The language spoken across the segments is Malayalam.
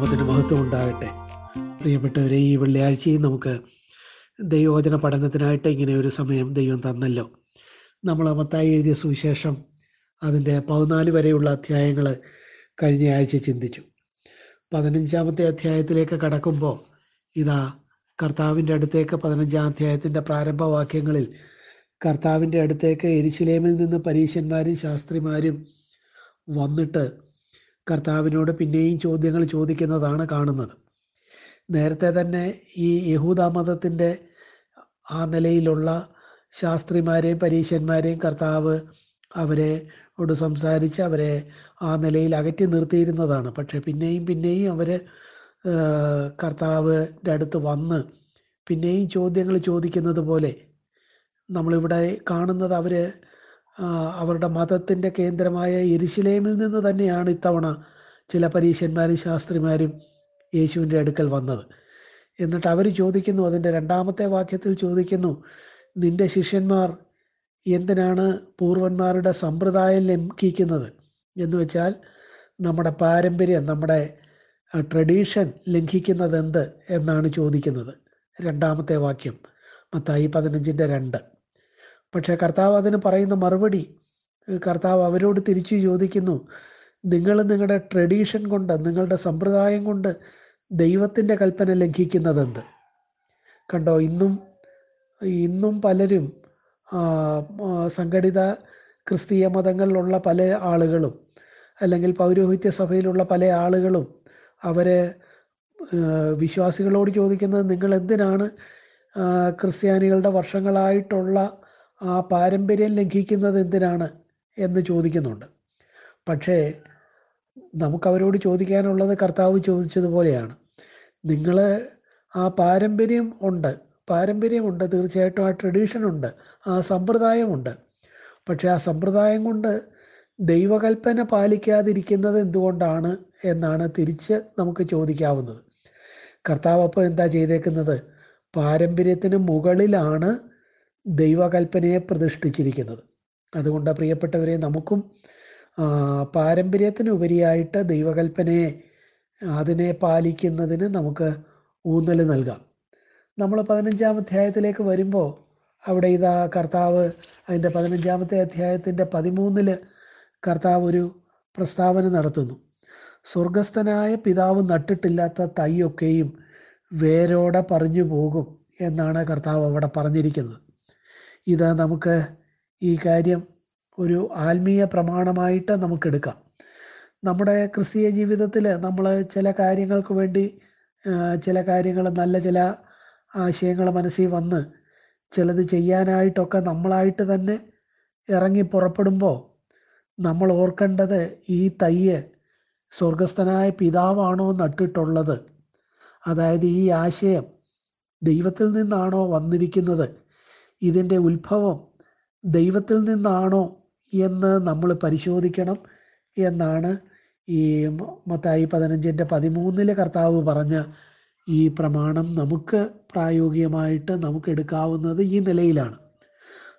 നാമത്തിന് മഹത്വം ഉണ്ടാകട്ടെ പ്രിയപ്പെട്ടവരെ ഈ വെള്ളിയാഴ്ചയും നമുക്ക് ദൈവവചന പഠനത്തിനായിട്ട് ഇങ്ങനെ ഒരു സമയം ദൈവം തന്നല്ലോ. നമ്മൾ മത്തായി എഴുതിയ സുവിശേഷം അതിന്റെ പതിനാല് വരെയുള്ള അധ്യായങ്ങൾ കഴിഞ്ഞ ആഴ്ച ചിന്തിച്ചു. പതിനഞ്ചാമത്തെ അധ്യായത്തിലേക്ക് കടക്കുമ്പോൾ ഇതാ കർത്താവിന്റെ അടുത്തേക്ക് പതിനഞ്ചാം അധ്യായത്തിന്റെ പ്രാരംഭവാക്യങ്ങളിൽ കർത്താവിന്റെ അടുത്തേക്ക് എരിശിലേമിൽ നിന്ന് പരീശന്മാരും ശാസ്ത്രിമാരും വന്നിട്ട് കർത്താവിനോട് പിന്നെയും ചോദ്യങ്ങൾ ചോദിക്കുന്നതാണ് കാണുന്നത്. നേരത്തെ തന്നെ ഈ യഹൂദ മതത്തിന്റെ ആ നിലയിലുള്ള ശാസ്ത്രിമാരെയും പരീശന്മാരെയും കർത്താവ് അവരെ ോട് സംസാരിച്ച് അവരെ ആ നിലയിൽ അകറ്റി നിർത്തിയിരുന്നതാണ്. പക്ഷെ പിന്നെയും പിന്നെയും അവർ കർത്താവിന്റെ അടുത്ത് വന്ന് പിന്നെയും ചോദ്യങ്ങൾ ചോദിക്കുന്നത് പോലെ നമ്മളിവിടെ കാണുന്നത് അവർ അവരുടെ മതത്തിന്റെ കേന്ദ്രമായ എരിശിലേമിൽ നിന്ന് തന്നെയാണ് ഇത്തവണ ചില പരീശന്മാരും ശാസ്ത്രിമാരും യേശുവിന്റെ അടുക്കൽ വന്നത്. എന്നിട്ട് അവർ ചോദിക്കുന്നു അതിന്റെ രണ്ടാമത്തെ വാക്യത്തിൽ ചോദിക്കുന്നു നിന്റെ ശിഷ്യന്മാർ എന്തിനാണ് പൂർവന്മാരുടെ സമ്പ്രദായം ലംഘിക്കുന്നത്? എന്ന് വെച്ചാൽ നമ്മുടെ പാരമ്പര്യം നമ്മുടെ ട്രഡീഷൻ ലംഘിക്കുന്നത് എന്ത് എന്നാണ് ചോദിക്കുന്നത്. രണ്ടാമത്തെ വാക്യം മത്തായി പതിനഞ്ചിന്റെ രണ്ട്. പക്ഷേ കർത്താവ് അതിന് പറയുന്ന മറുപടി കർത്താവ് അവരോട് തിരിച്ചു ചോദിക്കുന്നു നിങ്ങൾ നിങ്ങളുടെ ട്രഡീഷൻ കൊണ്ട് നിങ്ങളുടെ സമ്പ്രദായം കൊണ്ട് ദൈവത്തിന്റെ കൽപ്പന ലംഘിക്കുന്നതെന്ത്? കണ്ടോ ഇന്നും ഇന്നും പലരും സംഘടിത ക്രിസ്തീയ മതങ്ങളിലുള്ള പല ആളുകളും അല്ലെങ്കിൽ പൗരോഹിത്യ സഭയിലുള്ള പല ആളുകളും അവരെ വിശ്വാസികളോട് ചോദിക്കുന്നത് നിങ്ങൾ എന്തിനാണ് ക്രിസ്ത്യാനികളുടെ വർഷങ്ങളായിട്ടുള്ള ആ പാരമ്പര്യം ലംഘിക്കുന്നത് എന്തിനാണ് എന്ന് ചോദിക്കുന്നുണ്ട്. പക്ഷേ നമുക്കവരോട് ചോദിക്കാനുള്ളത് കർത്താവ് ചോദിച്ചതുപോലെയാണ്. നിങ്ങൾ ആ പാരമ്പര്യം ഉണ്ട് പാരമ്പര്യമുണ്ട് തീർച്ചയായിട്ടും ആ ട്രഡീഷൻ ഉണ്ട് ആ സമ്പ്രദായമുണ്ട് പക്ഷേ ആ സമ്പ്രദായം കൊണ്ട് ദൈവകൽപ്പന പാലിക്കാതിരിക്കുന്നത് എന്തുകൊണ്ടാണ് എന്നാണ് തിരിച്ച് നമുക്ക് ചോദിക്കാവുന്നത്. കർത്താവ് അപ്പോൾ എന്താ ചെയ്തേക്കുന്നത്? പാരമ്പര്യത്തിന് മുകളിലാണ് ദൈവകൽപ്പനയെ പ്രതിഷ്ഠിച്ചിരിക്കുന്നത്. അതുകൊണ്ട് പ്രിയപ്പെട്ടവരെ നമുക്കും പാരമ്പര്യത്തിന് ഉപരിയായിട്ട് ദൈവകൽപ്പനയെ അതിനെ പാലിക്കുന്നതിന് നമുക്ക് ഊന്നൽ നൽകാം. നമ്മൾ പതിനഞ്ചാം അധ്യായത്തിലേക്ക് വരുമ്പോൾ അവിടെ ഇതാ കർത്താവ് അതിന്റെ പതിനഞ്ചാമത്തെ അധ്യായത്തിന്റെ പതിമൂന്നിൽ കർത്താവ് ഒരു പ്രസ്താവന നടത്തുന്നു. സ്വർഗസ്ഥനായ പിതാവ് നട്ടിട്ടില്ലാത്ത തൈയൊക്കെയും വേരോടെ പറഞ്ഞു പോകും എന്നാണ് കർത്താവ് അവിടെ പറഞ്ഞിരിക്കുന്നത്. ഇത് നമുക്ക് ഈ കാര്യം ഒരു ആത്മീയ പ്രമാണമായിട്ട് നമുക്കെടുക്കാം. നമ്മുടെ ക്രിസ്തീയ ജീവിതത്തിൽ നമ്മൾ ചില കാര്യങ്ങൾക്ക് വേണ്ടി ചില കാര്യങ്ങൾ നല്ല ചില ആശയങ്ങൾ മനസ്സിൽ വന്ന് ചിലത് ചെയ്യാനായിട്ടൊക്കെ നമ്മളായിട്ട് തന്നെ ഇറങ്ങി പുറപ്പെടുമ്പോൾ നമ്മൾ ഓർക്കേണ്ടത് ഈ തയ്യ് സ്വർഗസ്ഥനായ പിതാവാണോ നട്ടിട്ടുള്ളത്? അതായത് ഈ ആശയം ദൈവത്തിൽ നിന്നാണോ വന്നിരിക്കുന്നത്? ഇതിന്റെ ഉത്ഭവം ദൈവത്തിൽ നിന്നാണോ എന്ന് നമ്മൾ പരിശോധിക്കണം എന്നാണ് ഈ മത്തായി പതിനഞ്ചിന്റെ പതിമൂന്നിലെ കർത്താവ് പറഞ്ഞ ഈ പ്രമാണം നമുക്ക് പ്രായോഗികമായിട്ട് നമുക്ക് എടുക്കാവുന്നത് ഈ നിലയിലാണ്.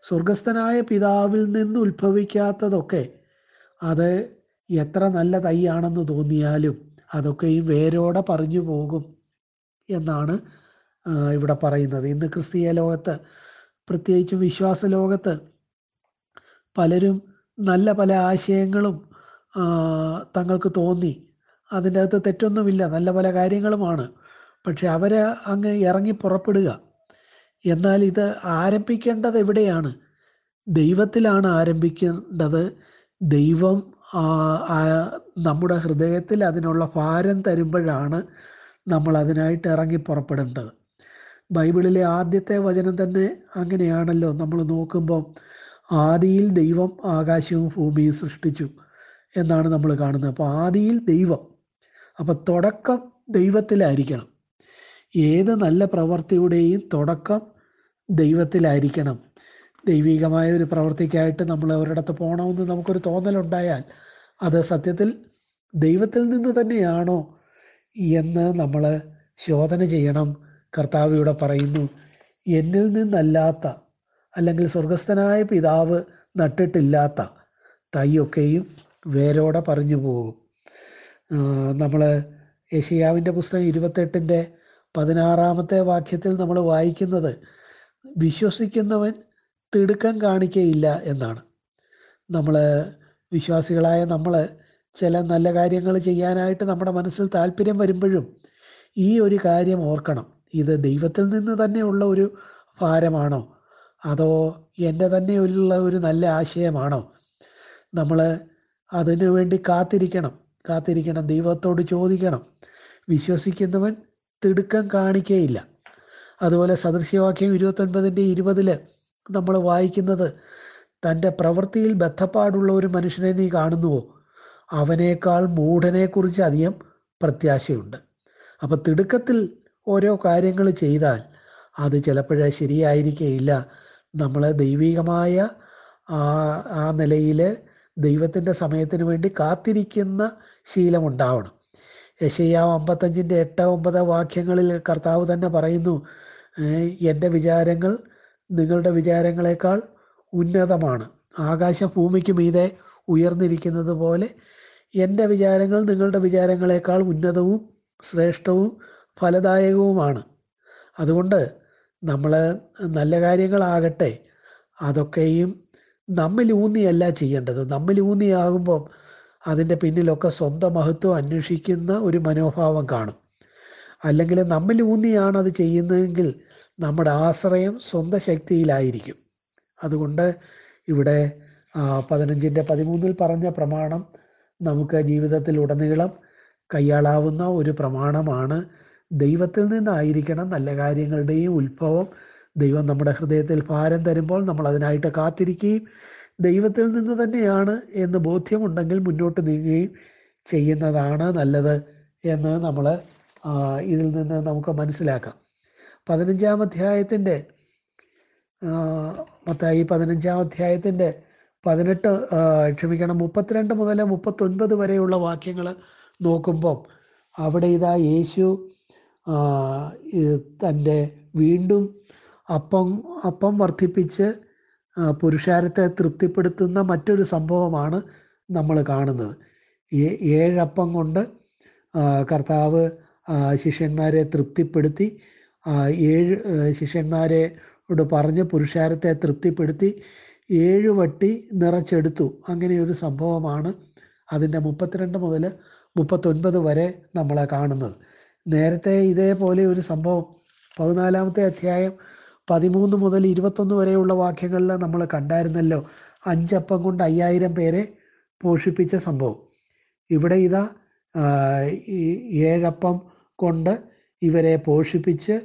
സ്വർഗസ്ഥനായ പിതാവിൽ നിന്ന് ഉത്ഭവിക്കാത്തതൊക്കെ അത് എത്ര നല്ല തൈയാണെന്ന് തോന്നിയാലും അതൊക്കെയും വേരോടെ പറഞ്ഞു പോകും എന്നാണ് ഇവിടെ പറയുന്നത്. ഇന്ന് ക്രിസ്തീയ ലോകത്ത് പ്രത്യേകിച്ച് വിശ്വാസ ലോകത്ത് പലരും നല്ല പല ആശയങ്ങളും തങ്ങൾക്ക് തോന്നി. അതിന്റെ അകത്ത് തെറ്റൊന്നുമില്ല നല്ല പല കാര്യങ്ങളുമാണ്. പക്ഷെ അവരെ അങ്ങ് ഇറങ്ങി പുറപ്പെടുക. എന്നാൽ ഇത് ആരംഭിക്കേണ്ടത് എവിടെയാണ്? ദൈവത്തിലാണ് ആരംഭിക്കേണ്ടത്. ദൈവം നമ്മുടെ ഹൃദയത്തിൽ അതിനുള്ള ഭാരം തരുമ്പോഴാണ് നമ്മൾ അതിനായിട്ട് ഇറങ്ങി പുറപ്പെടേണ്ടത്. ബൈബിളിലെ ആദ്യത്തെ വചനം തന്നെ അങ്ങനെയാണല്ലോ. നമ്മൾ നോക്കുമ്പോൾ ആദിയിൽ ദൈവം ആകാശവും ഭൂമിയും സൃഷ്ടിച്ചു എന്നാണ് നമ്മൾ കാണുന്നത്. അപ്പോൾ ആദിയിൽ ദൈവം. അപ്പോൾ തുടക്കം ദൈവത്തിലായിരിക്കണം. ഏത് നല്ല പ്രവൃത്തിയുടെയും തുടക്കം ദൈവത്തിലായിരിക്കണം. ദൈവികമായ ഒരു പ്രവൃത്തിക്കായിട്ട് നമ്മൾ ഒരിടത്ത് പോകണമെന്ന് നമുക്കൊരു തോന്നലുണ്ടായാൽ അത് സത്യത്തിൽ ദൈവത്തിൽ നിന്ന് തന്നെയാണോ എന്ന് നമ്മൾ ശോധന ചെയ്യണം. കർത്താവ് ഇവിടെ പറയുന്നു എന്നിൽ നിന്നല്ലാത്ത അല്ലെങ്കിൽ സ്വർഗസ്ഥനായ പിതാവ് നട്ടിട്ടില്ലാത്ത തൈയൊക്കെയും വേരോടെ പറഞ്ഞു പോകും. നമ്മൾ യഷിയാവിന്റെ പുസ്തകം ഇരുപത്തെട്ടിന്റെ പതിനാറാമത്തെ വാക്യത്തിൽ നമ്മൾ വായിക്കുന്നത് വിശ്വസിക്കുന്നവൻ തിടുക്കം കാണിക്കയില്ല എന്നാണ്. നമ്മൾ വിശ്വാസികളായ നമ്മൾ ചില നല്ല കാര്യങ്ങൾ ചെയ്യാനായിട്ട് നമ്മുടെ മനസ്സിൽ താല്പര്യം വരുമ്പോഴും ഈ ഒരു കാര്യം ഓർക്കണം. ഇത് ദൈവത്തിൽ നിന്ന് തന്നെയുള്ള ഒരു ഭാരമാണോ? അതോ എന്റെ ഉള്ള ഒരു നല്ല ആശയമാണോ? നമ്മൾ അതിനു വേണ്ടി കാത്തിരിക്കണം. കാത്തിരിക്കണം. ദൈവത്തോട് ചോദിക്കണം. വിശ്വസിക്കുന്നവൻ തിടുക്കം കാണിക്കേയില്ല. അതുപോലെ സദൃശ്യവാക്യം ഇരുപത്തൊൻപതിന്റെ ഇരുപതിൽ നമ്മൾ വായിക്കുന്നത് തന്റെ പ്രവൃത്തിയിൽ ബന്ധപ്പാടുള്ള ഒരു മനുഷ്യനെ നീ കാണുന്നുവോ? അവനേക്കാൾ മൂഢനെക്കുറിച്ച് അധികം പ്രത്യാശയുണ്ട്. അപ്പം തിടുക്കത്തിൽ ഓരോ കാര്യങ്ങൾ ചെയ്താൽ അത് ചിലപ്പോഴേ ശരിയായിരിക്കുകയില്ല നമ്മൾ ദൈവികമായ ആ ആ നിലയിൽ ദൈവത്തിന്റെ സമയത്തിന് വേണ്ടി കാത്തിരിക്കുന്ന ശീലമുണ്ടാവണം. യശയ്യാവ് അമ്പത്തഞ്ചിന്റെ എട്ട് ഒമ്പത് വാക്യങ്ങളിൽ കർത്താവ് തന്നെ പറയുന്നു എന്റെ വിചാരങ്ങൾ നിങ്ങളുടെ വിചാരങ്ങളെക്കാൾ ഉന്നതമാണ്. ആകാശ ഭൂമിക്ക് മീതെ ഉയർന്നിരിക്കുന്നത് പോലെ എന്റെ വിചാരങ്ങൾ നിങ്ങളുടെ വിചാരങ്ങളെക്കാൾ ഉന്നതവും ശ്രേഷ്ഠവും ഫലദായകവുമാണ്. അതുകൊണ്ട് നമ്മൾ നല്ല കാര്യങ്ങളാകട്ടെ അതൊക്കെയും നമ്മിൽ ഊന്നിയല്ല ചെയ്യേണ്ടത്. നമ്മിൽ ഊന്നിയാകുമ്പോൾ അതിന്റെ പിന്നിലൊക്കെ സ്വന്തം മഹത്വം അന്വേഷിക്കുന്ന ഒരു മനോഭാവം കാണും. അല്ലെങ്കിൽ നമ്മിൽ ഊന്നിയാണ് അത് ചെയ്യുന്നതെങ്കിൽ നമ്മുടെ ആശ്രയം സ്വന്തം ശക്തിയിലായിരിക്കും. അതുകൊണ്ട് ഇവിടെ പതിനഞ്ചിന്റെ പതിമൂന്നിൽ പറഞ്ഞ പ്രമാണം നമുക്ക് ജീവിതത്തിൽ ഉടനീളം കൈയാളാവുന്ന ഒരു പ്രമാണമാണ് ദൈവത്തിൽ നിന്നായിരിക്കണം നല്ല കാര്യങ്ങളുടെയും ഉത്ഭവം. ദൈവം നമ്മുടെ ഹൃദയത്തിൽ ഭാരം തരുമ്പോൾ നമ്മൾ അതിനായിട്ട് കാത്തിരിക്കുകയും ദൈവത്തിൽ നിന്ന് തന്നെയാണ് എന്ന് ബോധ്യമുണ്ടെങ്കിൽ മുന്നോട്ട് നീങ്ങുകയും ചെയ്യുന്നതാണ് നല്ലത് എന്ന് നമ്മൾ ഇതിൽ നിന്ന് നമുക്ക് മനസ്സിലാക്കാം. പതിനഞ്ചാം അധ്യായത്തിന്റെ മത്തായി പതിനഞ്ചാം അധ്യായത്തിന്റെ പതിനെട്ട് ക്ഷമിക്കണം മുപ്പത്തിരണ്ട് മുതൽ മുപ്പത്തൊൻപത് വരെയുള്ള വാക്യങ്ങൾ നോക്കുമ്പം അവിടെ ഇതാ യേശു തന്റെ വീണ്ടും അപ്പം അപ്പം വർദ്ധിപ്പിച്ച് പുരുഷാരത്തെ തൃപ്തിപ്പെടുത്തുന്ന മറ്റൊരു സംഭവമാണ് നമ്മൾ കാണുന്നത്. ഏഴപ്പം കൊണ്ട് കർത്താവ് ശിഷ്യന്മാരെ തൃപ്തിപ്പെടുത്തി ഏഴ് ശിഷ്യന്മാരോട് പറഞ്ഞ് പുരുഷാരത്തെ തൃപ്തിപ്പെടുത്തി ഏഴ് വട്ടി നിറച്ചെടുത്തു. അങ്ങനെയൊരു സംഭവമാണ് അതിന്റെ മുപ്പത്തിരണ്ട് മുതൽ മുപ്പത്തൊൻപത് വരെ നമ്മളെ കാണുന്നത്. നേരത്തെ ഇതേപോലെ ഒരു സംഭവം പതിനാലാമത്തെ അധ്യായം പതിമൂന്ന് മുതൽ ഇരുപത്തൊന്ന് വരെയുള്ള വാക്യങ്ങളിൽ നമ്മൾ കണ്ടായിരുന്നല്ലോ. അഞ്ചപ്പം കൊണ്ട് അയ്യായിരം പേരെ പോഷിപ്പിച്ച സംഭവം. ഇവിടെ ഇതാ ഏഴപ്പം കൊണ്ട് ഇവരെ പോഷിപ്പിച്ച്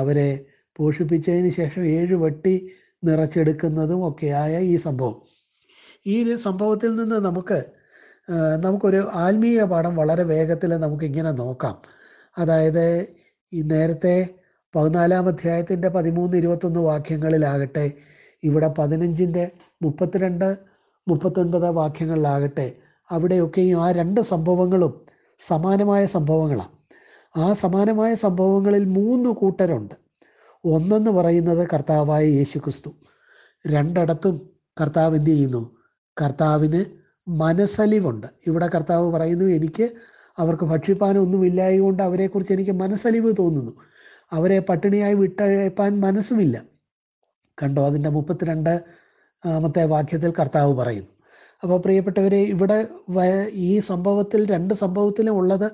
അവരെ പോഷിപ്പിച്ചതിന് ശേഷം ഏഴ് വെട്ടി നിറച്ചെടുക്കുന്നതും ഒക്കെയായ ഈ സംഭവം. ഈ ഒരു സംഭവത്തിൽ നിന്ന് നമുക്ക് നമുക്കൊരു ആത്മീയ പാഠം വളരെ വേഗത്തിൽ നമുക്കിങ്ങനെ നോക്കാം. അതായത് ഈ നേരത്തെ പതിനാലാം അധ്യായത്തിന്റെ പതിമൂന്ന് ഇരുപത്തൊന്ന് വാക്യങ്ങളിലാകട്ടെ ഇവിടെ പതിനഞ്ചിന്റെ മുപ്പത്തിരണ്ട് മുപ്പത്തൊൻപത് വാക്യങ്ങളിലാകട്ടെ അവിടെയൊക്കെയും ആ രണ്ട് സംഭവങ്ങളും സമാനമായ സംഭവങ്ങളാണ്. ആ സമാനമായ സംഭവങ്ങളിൽ മൂന്ന് കൂട്ടരുണ്ട്. ഒന്നെന്ന് പറയുന്നത് കർത്താവായ യേശു ക്രിസ്തു രണ്ടിടത്തും കർത്താവ് എന്ത് ചെയ്യുന്നു? കർത്താവിന് മനസ്സലിവുണ്ട്. ഇവിടെ കർത്താവ് പറയുന്നു എനിക്ക് അവർക്ക് ഭക്ഷിപ്പാനൊന്നുമില്ലായതുകൊണ്ട് അവരെക്കുറിച്ച് എനിക്ക് മനസ്സലിവ് തോന്നുന്നു. അവരെ പട്ടിണിയായി വിട്ടയപ്പാൻ മനസ്സുമില്ല. കണ്ടോ? അതിന്റെ മുപ്പത്തിരണ്ട് മത്തെ വാക്യത്തിൽ കർത്താവ് പറയുന്നു. അപ്പോൾ പ്രിയപ്പെട്ടവരെ ഇവിടെ ഈ സംഭവത്തിൽ രണ്ട് സംഭവത്തിലും ഉള്ളത്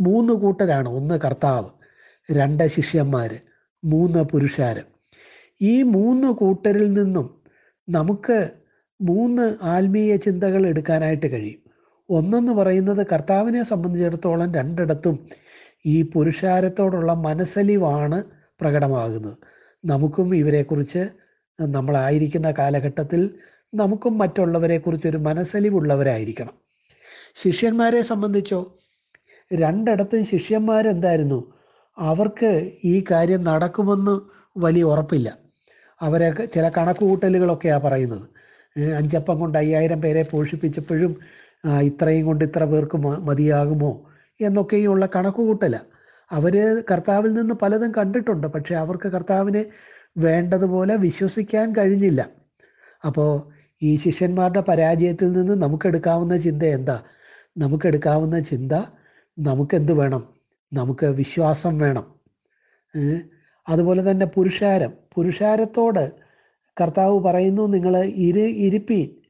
മൂന്ന് കൂട്ടരാണ്. ഒന്ന് കർത്താവ് രണ്ട് ശിഷ്യന്മാർ മൂന്ന് പുരുഷാര്. ഈ മൂന്ന് കൂട്ടരിൽ നിന്നും നമുക്ക് മൂന്ന് ആത്മീയ ചിന്തകൾ എടുക്കാനായിട്ട് കഴിയും. ഒന്നെന്ന് പറയുന്നത് കർത്താവിനെ സംബന്ധിച്ചിടത്തോളം രണ്ടിടത്തും ഈ പുരുഷാരത്തോടുള്ള മനസ്സലിവാണ് പ്രകടമാകുന്നത്. നമുക്കും ഇവരെക്കുറിച്ച് നമ്മളായിരിക്കുന്ന കാലഘട്ടത്തിൽ നമുക്കും മറ്റുള്ളവരെക്കുറിച്ച് ഒരു മനസ്സലിവുള്ളവരായിരിക്കണം. ശിഷ്യന്മാരെ സംബന്ധിച്ചോ രണ്ടിടത്തും ശിഷ്യന്മാരെന്തായിരുന്നു? അവർക്ക് ഈ കാര്യം നടക്കുമെന്ന് വലിയ ഉറപ്പില്ല. അവരെ ചില കണക്കുകൂട്ടലുകളൊക്കെയാണ് പറയുന്നത്. അഞ്ചപ്പം കൊണ്ട് അയ്യായിരം പേരെ പോഷിപ്പിച്ചപ്പോഴും ഇത്രയും കൊണ്ട് ഇത്ര പേർക്ക് മതിയാകുമോ എന്നൊക്കെയുള്ള കണക്കുകൂട്ടല. അവർ കർത്താവിൽ നിന്ന് പലതും കണ്ടിട്ടുണ്ട് പക്ഷെ അവർക്ക് കർത്താവിനെ വേണ്ടതുപോലെ വിശ്വസിക്കാൻ കഴിഞ്ഞില്ല. അപ്പോൾ ഈ ശിഷ്യന്മാരുടെ പരാജയത്തിൽ നിന്ന് നമുക്കെടുക്കാവുന്ന ചിന്ത എന്താ? നമുക്കെടുക്കാവുന്ന ചിന്ത നമുക്കെന്ത് വേണം? നമുക്ക് വിശ്വാസം വേണം. അതുപോലെ തന്നെ പുരുഷാരം. പുരുഷാരത്തോട് കർത്താവ് പറയുന്നു നിങ്ങൾ ഇരു ഇരിപ്പീൻ.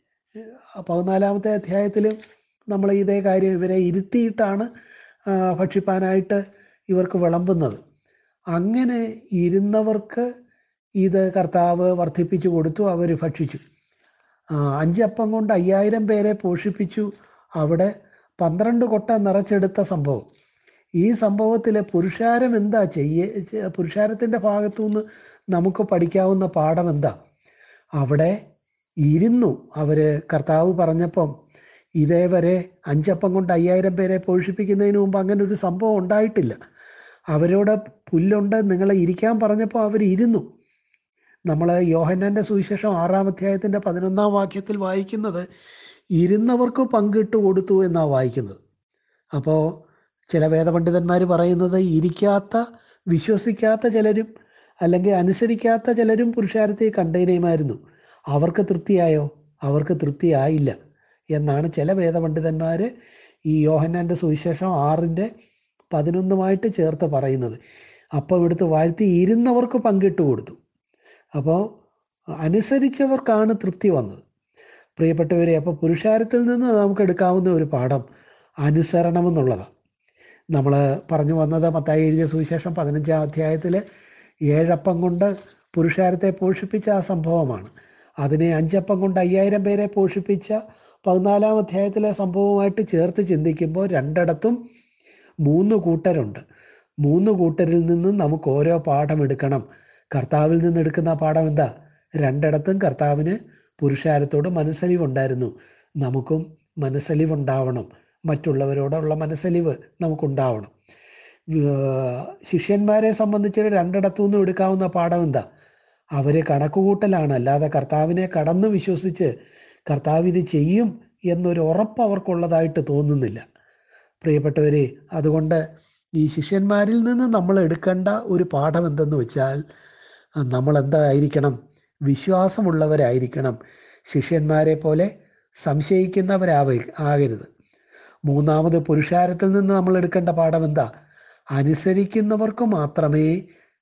പതിനാലാമത്തെ അധ്യായത്തിലും നമ്മൾ ഇതേ കാര്യം ഇവരെ ഇരുത്തിയിട്ടാണ് ഭക്ഷിപ്പാനായിട്ട് ഇവർക്ക് വിളമ്പുന്നത്. അങ്ങനെ ഇരുന്നവർക്ക് ഇത് കർത്താവ് വർദ്ധിപ്പിച്ചു കൊടുത്തു അവർ ഭക്ഷിച്ചു. അഞ്ചപ്പം കൊണ്ട് അയ്യായിരം പേരെ പോഷിപ്പിച്ചു. അവിടെ പന്ത്രണ്ട് കൊട്ട നിറച്ചെടുത്ത സംഭവം. ഈ സംഭവത്തിൽ പുരുഷാരം എന്താ ചെയ്യ പുരുഷാരത്തിന്റെ ഭാഗത്തു നിന്ന് നമുക്ക് പഠിക്കാവുന്ന പാഠം എന്താ? അവിടെ ഇരുന്നു. അവർ കർത്താവ് പറഞ്ഞപ്പം ഇതേവരെ അഞ്ചപ്പം കൊണ്ട് അയ്യായിരം പേരെ പോഷിപ്പിക്കുന്നതിന് മുമ്പ് അങ്ങനെ ഒരു സംഭവം ഉണ്ടായിട്ടില്ല. അവരോട് പുല്ലുണ്ട് നിങ്ങളെ ഇരിക്കാൻ പറഞ്ഞപ്പോൾ അവർ ഇരുന്നു നമ്മൾ യോഹന്നാന്റെ സുവിശേഷം ആറാം അധ്യായത്തിന്റെ പതിനൊന്നാം വാക്യത്തിൽ വായിക്കുന്നത് ഇരുന്നവർക്ക് പങ്കിട്ട് കൊടുത്തു എന്നാണ് വായിക്കുന്നത്. അപ്പോൾ ചില വേദപണ്ഡിതന്മാർ പറയുന്നത് ഇരിക്കാത്ത വിശ്വസിക്കാത്ത ചിലരും അല്ലെങ്കിൽ അനുസരിക്കാത്ത ചിലരും പുരുഷാരത്തെ കണ്ടേനയുമായിരുന്നു. അവർക്ക് തൃപ്തിയായോ? അവർക്ക് തൃപ്തിയായില്ല. എന്നാണ് ചില വേദപണ്ഡിതന്മാർ ഈ യോഹന്നാന്റെ സുവിശേഷം ആറിന്റെ പതിനൊന്നുമായിട്ട് ചേർത്ത് പറയുന്നത്. അപ്പോൾ ഇവിടുത്തെ വാഴ്ത്തി ഇരുന്നവർക്ക് പങ്കിട്ട് കൊടുത്തു. അപ്പോൾ അനുസരിച്ചവർക്കാണ് തൃപ്തി വന്നത്. പ്രിയപ്പെട്ടവരെ അപ്പോൾ പുരുഷാരത്തിൽ നിന്ന് നമുക്ക് എടുക്കാവുന്ന ഒരു പാഠം അനുസരണം എന്നുള്ളതാണ് നമ്മൾ പറഞ്ഞു വന്നത് മത്തായി എഴുതിയ സുവിശേഷം പതിനഞ്ചാം അധ്യായത്തിൽ ഏഴപ്പം കൊണ്ട് പുരുഷാരത്തെ പോഷിപ്പിച്ച ആ സംഭവമാണ്. അതിനെ അഞ്ചപ്പം കൊണ്ട് അയ്യായിരം പേരെ പോഷിപ്പിച്ച പതിനാലാം അധ്യായത്തിലെ സംഭവമായിട്ട് ചേർത്ത് ചിന്തിക്കുമ്പോൾ രണ്ടിടത്തും മൂന്ന് കൂട്ടരുണ്ട്. മൂന്ന് കൂട്ടരിൽ നിന്നും നമുക്ക് ഓരോ പാഠം എടുക്കണം. കർത്താവിൽ നിന്ന് എടുക്കുന്ന പാഠം എന്താ? രണ്ടിടത്തും കർത്താവിന് പുരുഷാരത്തോട് മനസ്സലിവുണ്ടായിരുന്നു. നമുക്കും മനസ്സലിവുണ്ടാവണം. മറ്റുള്ളവരോടുള്ള മനസ്സലിവ് നമുക്കുണ്ടാവണം. ശിഷ്യന്മാരെ സംബന്ധിച്ച് രണ്ടിടത്തു നിന്നും എടുക്കാവുന്ന പാഠം എന്താ? അവരെ കണക്കുകൂട്ടലാണ്. അല്ലാതെ കർത്താവിനെ കടന്ന് വിശ്വസിച്ച് കർത്താവ് ഇത് ചെയ്യും എന്നൊരു ഉറപ്പ് അവർക്കുള്ളതായിട്ട് തോന്നുന്നില്ല. പ്രിയപ്പെട്ടവരെ അതുകൊണ്ട് ഈ ശിഷ്യന്മാരിൽ നിന്ന് നമ്മൾ എടുക്കേണ്ട ഒരു പാഠം എന്തെന്ന് വെച്ചാൽ നമ്മൾ എന്തായിരിക്കണം? വിശ്വാസമുള്ളവരായിരിക്കണം. ശിഷ്യന്മാരെ പോലെ സംശയിക്കുന്നവരാവ ആകരുത്. മൂന്നാമത് പുരുഷാരത്തിൽ നിന്ന് നമ്മൾ എടുക്കേണ്ട പാഠം എന്താ? അനുസരിക്കുന്നവർക്ക് മാത്രമേ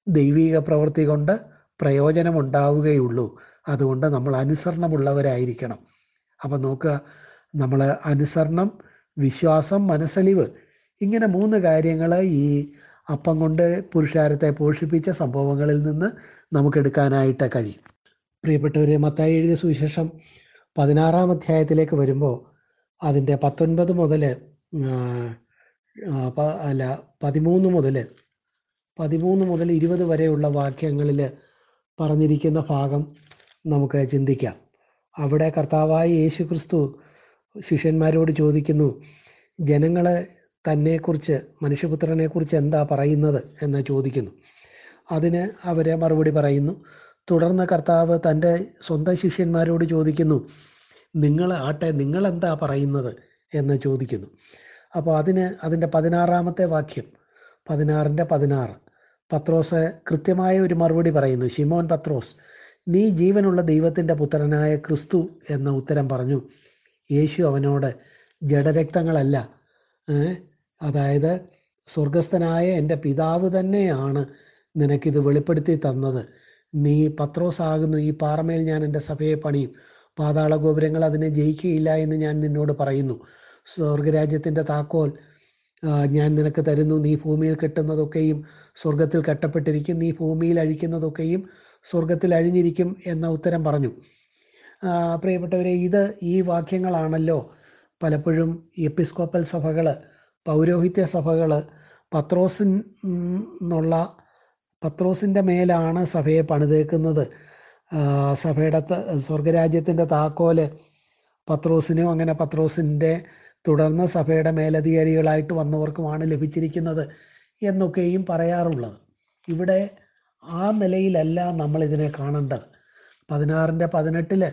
ദൈവിക പ്രവൃത്തി കൊണ്ട് പ്രയോജനമുണ്ടാവുകയുള്ളൂ. അതുകൊണ്ട് നമ്മൾ അനുസരണമുള്ളവരായിരിക്കണം. അപ്പം നോക്കുക നമ്മൾ അനുസരണം വിശ്വാസം മനസ്സലിവ് ഇങ്ങനെ മൂന്ന് കാര്യങ്ങൾ ഈ അപ്പം കൊണ്ട് പുരുഷാരത്തെ പോഷിപ്പിച്ച സംഭവങ്ങളിൽ നിന്ന് നമുക്ക് എടുക്കാനായിട്ട് കഴിയും. പ്രിയപ്പെട്ടവരെ മത്തായി എഴുതിയ സുവിശേഷം പതിനാറാം അധ്യായത്തിലേക്ക് വരുമ്പോൾ അതിന്റെ പത്തൊൻപത് മുതൽ അല്ല പതിമൂന്ന് മുതൽ പതിമൂന്ന് മുതൽ ഇരുപത് വരെയുള്ള വാക്യങ്ങളിൽ പറഞ്ഞിരിക്കുന്ന ഭാഗം നമുക്ക് ചിന്തിക്കാം. അവിടെ കർത്താവായ യേശു ക്രിസ്തു ശിഷ്യന്മാരോട് ചോദിക്കുന്നു ജനങ്ങൾ തന്നെക്കുറിച്ച് മനുഷ്യപുത്രനെക്കുറിച്ച് എന്താ പറയുന്നത്? എന്ന് ചോദിക്കുന്നു. അതിന് അവരെ മറുപടി പറയുന്നു തുടർന്ന് കർത്താവ് തന്റെ സ്വന്തം ശിഷ്യന്മാരോട് ചോദിക്കുന്നു നിങ്ങൾ ആട്ടെ നിങ്ങൾ എന്താ പറയുന്നത്? എന്ന് ചോദിക്കുന്നു. അപ്പോൾ അതിന് അതിന്റെ പതിനാറാമത്തെ വാക്യം പതിനാറിന്റെ പതിനാറ്. പത്രോസ് കൃത്യമായ ഒരു മറുപടി പറയുന്നു. ഷിമോൻ പത്രോസ് നീ ജീവനുള്ള ദൈവത്തിന്റെ പുത്രനായ ക്രിസ്തു എന്ന ഉത്തരം പറഞ്ഞു. യേശു അവനോട് ജഡരക്തങ്ങളല്ല. അതായത് സ്വർഗസ്ഥനായ എന്റെ പിതാവ് തന്നെയാണ് നിനക്കിത് വെളിപ്പെടുത്തി തന്നത്. നീ പത്രോസ് ആകുന്നു ഈ പാറമേൽ ഞാൻ എന്റെ സഭയെ പണിയും. പാതാള ഗോപുരങ്ങൾ അതിനെ ജയിക്കുകയില്ല എന്ന് ഞാൻ നിന്നോട് പറയുന്നു. സ്വർഗരാജ്യത്തിന്റെ താക്കോൽ ഞാൻ നിനക്ക് തരുന്നു. നീ ഭൂമിയിൽ കെട്ടുന്നതൊക്കെയും സ്വർഗത്തിൽ കെട്ടപ്പെട്ടിരിക്കും. നീ ഭൂമിയിൽ അഴിക്കുന്നതൊക്കെയും സ്വർഗത്തിൽ അഴിഞ്ഞിരിക്കും എന്ന ഉത്തരം പറഞ്ഞു. പ്രിയപ്പെട്ടവരെ ഇത് ഈ വാക്യങ്ങളാണല്ലോ പലപ്പോഴും എപ്പിസ്കോപ്പൽ സഭകൾ പൗരോഹിത്യ സഭകൾ എന്നുള്ള പത്രോസിന്റെ മേലാണ് സഭയെ പണിതേക്കുന്നത്. സഭയുടെ സ്വർഗരാജ്യത്തിന്റെ താക്കോൽ പത്രോസിനും അങ്ങനെ പത്രോസിന്റെ തുടർന്ന് സഭയുടെ മേലധികാരികളായിട്ട് വന്നവർക്കുമാണ് ലഭിച്ചിരിക്കുന്നത് എന്നൊക്കെയും പറയാറുള്ളത്. ഇവിടെ ആ നിലയിലല്ല നമ്മൾ ഇതിനെ കാണേണ്ടത്. പതിനാറിന്റെ പതിനെട്ടിൽ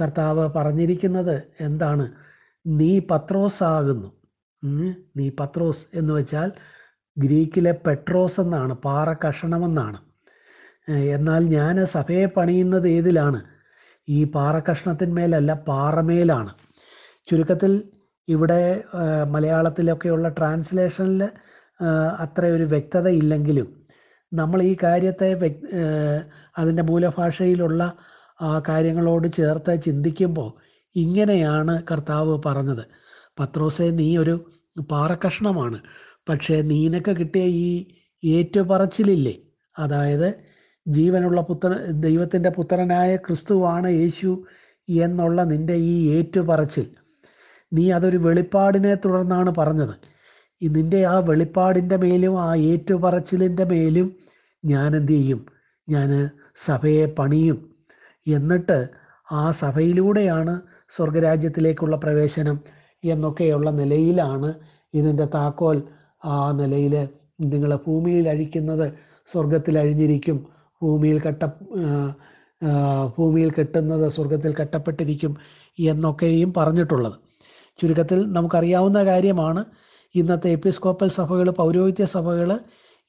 കർത്താവ് പറഞ്ഞിരിക്കുന്നത് എന്താണ്? നീ പത്രോസ് ആകുന്നു. നീ പത്രോസ് എന്ന് വെച്ചാൽ ഗ്രീക്കിലെ പെട്രോസ് എന്നാണ് പാറ കഷണമെന്നാണ്. എന്നാൽ ഞാൻ സഭയെ പണിയുന്നത് ഏതിലാണ്? ഈ പാറ കഷ്ണത്തിന്മേലല്ല പാറമേലാണ്. ചുരുക്കത്തിൽ ഇവിടെ മലയാളത്തിലൊക്കെയുള്ള ട്രാൻസ്ലേഷനിൽ അത്ര ഒരു വ്യക്തത ഇല്ലെങ്കിലും നമ്മൾ ഈ കാര്യത്തെ അതിന്റെ മൂലഭാഷയിലുള്ള കാര്യങ്ങളോട് ചേർത്ത് ചിന്തിക്കുമ്പോൾ ഇങ്ങനെയാണ് കർത്താവ് പറഞ്ഞത്. പത്രോസെ നീ ഒരു പാറക്കഷ്ണമാണ്. പക്ഷേ നീനക്ക് കിട്ടിയ ഈ ഏറ്റുപറച്ചിലില്ലേ? അതായത് ജീവനുള്ള പുത്ര ദൈവത്തിന്റെ പുത്രനായ ക്രിസ്തുവാണ് യേശു എന്നുള്ള നിന്റെ ഈ ഏറ്റുപറച്ചിൽ. നീ അതൊരു വെളിപ്പാടിനെ തുടർന്നാണ് പറഞ്ഞത്. നിന്റെ ആ വെളിപ്പാടിന്റെ മേലും ആ ഏറ്റുപറച്ചിലിന്റെ മേലും ഞാൻ എന്ത് ചെയ്യും? ഞാൻ സഭയെ പണിയും. എന്നിട്ട് ആ സഭയിലൂടെയാണ് സ്വർഗരാജ്യത്തിലേക്കുള്ള പ്രവേശനം എന്നൊക്കെയുള്ള നിലയിലാണ് ഇതിന്റെ താക്കോൽ. ആ നിലയിൽ നിങ്ങൾ ഭൂമിയിൽ അഴിക്കുന്നത് സ്വർഗത്തിൽ അഴിഞ്ഞിരിക്കും. ഭൂമിയിൽ കെട്ട ഭൂമിയിൽ കെട്ടുന്നത് സ്വർഗത്തിൽ കെട്ടപ്പെട്ടിരിക്കും എന്നൊക്കെയും പറഞ്ഞിട്ടുള്ളത്. ചുരുക്കത്തിൽ നമുക്കറിയാവുന്ന കാര്യമാണ് ഇന്നത്തെ എപ്പിസ്കോപ്പൽ സഭകൾ പൗരോഹിത്യ സഭകൾ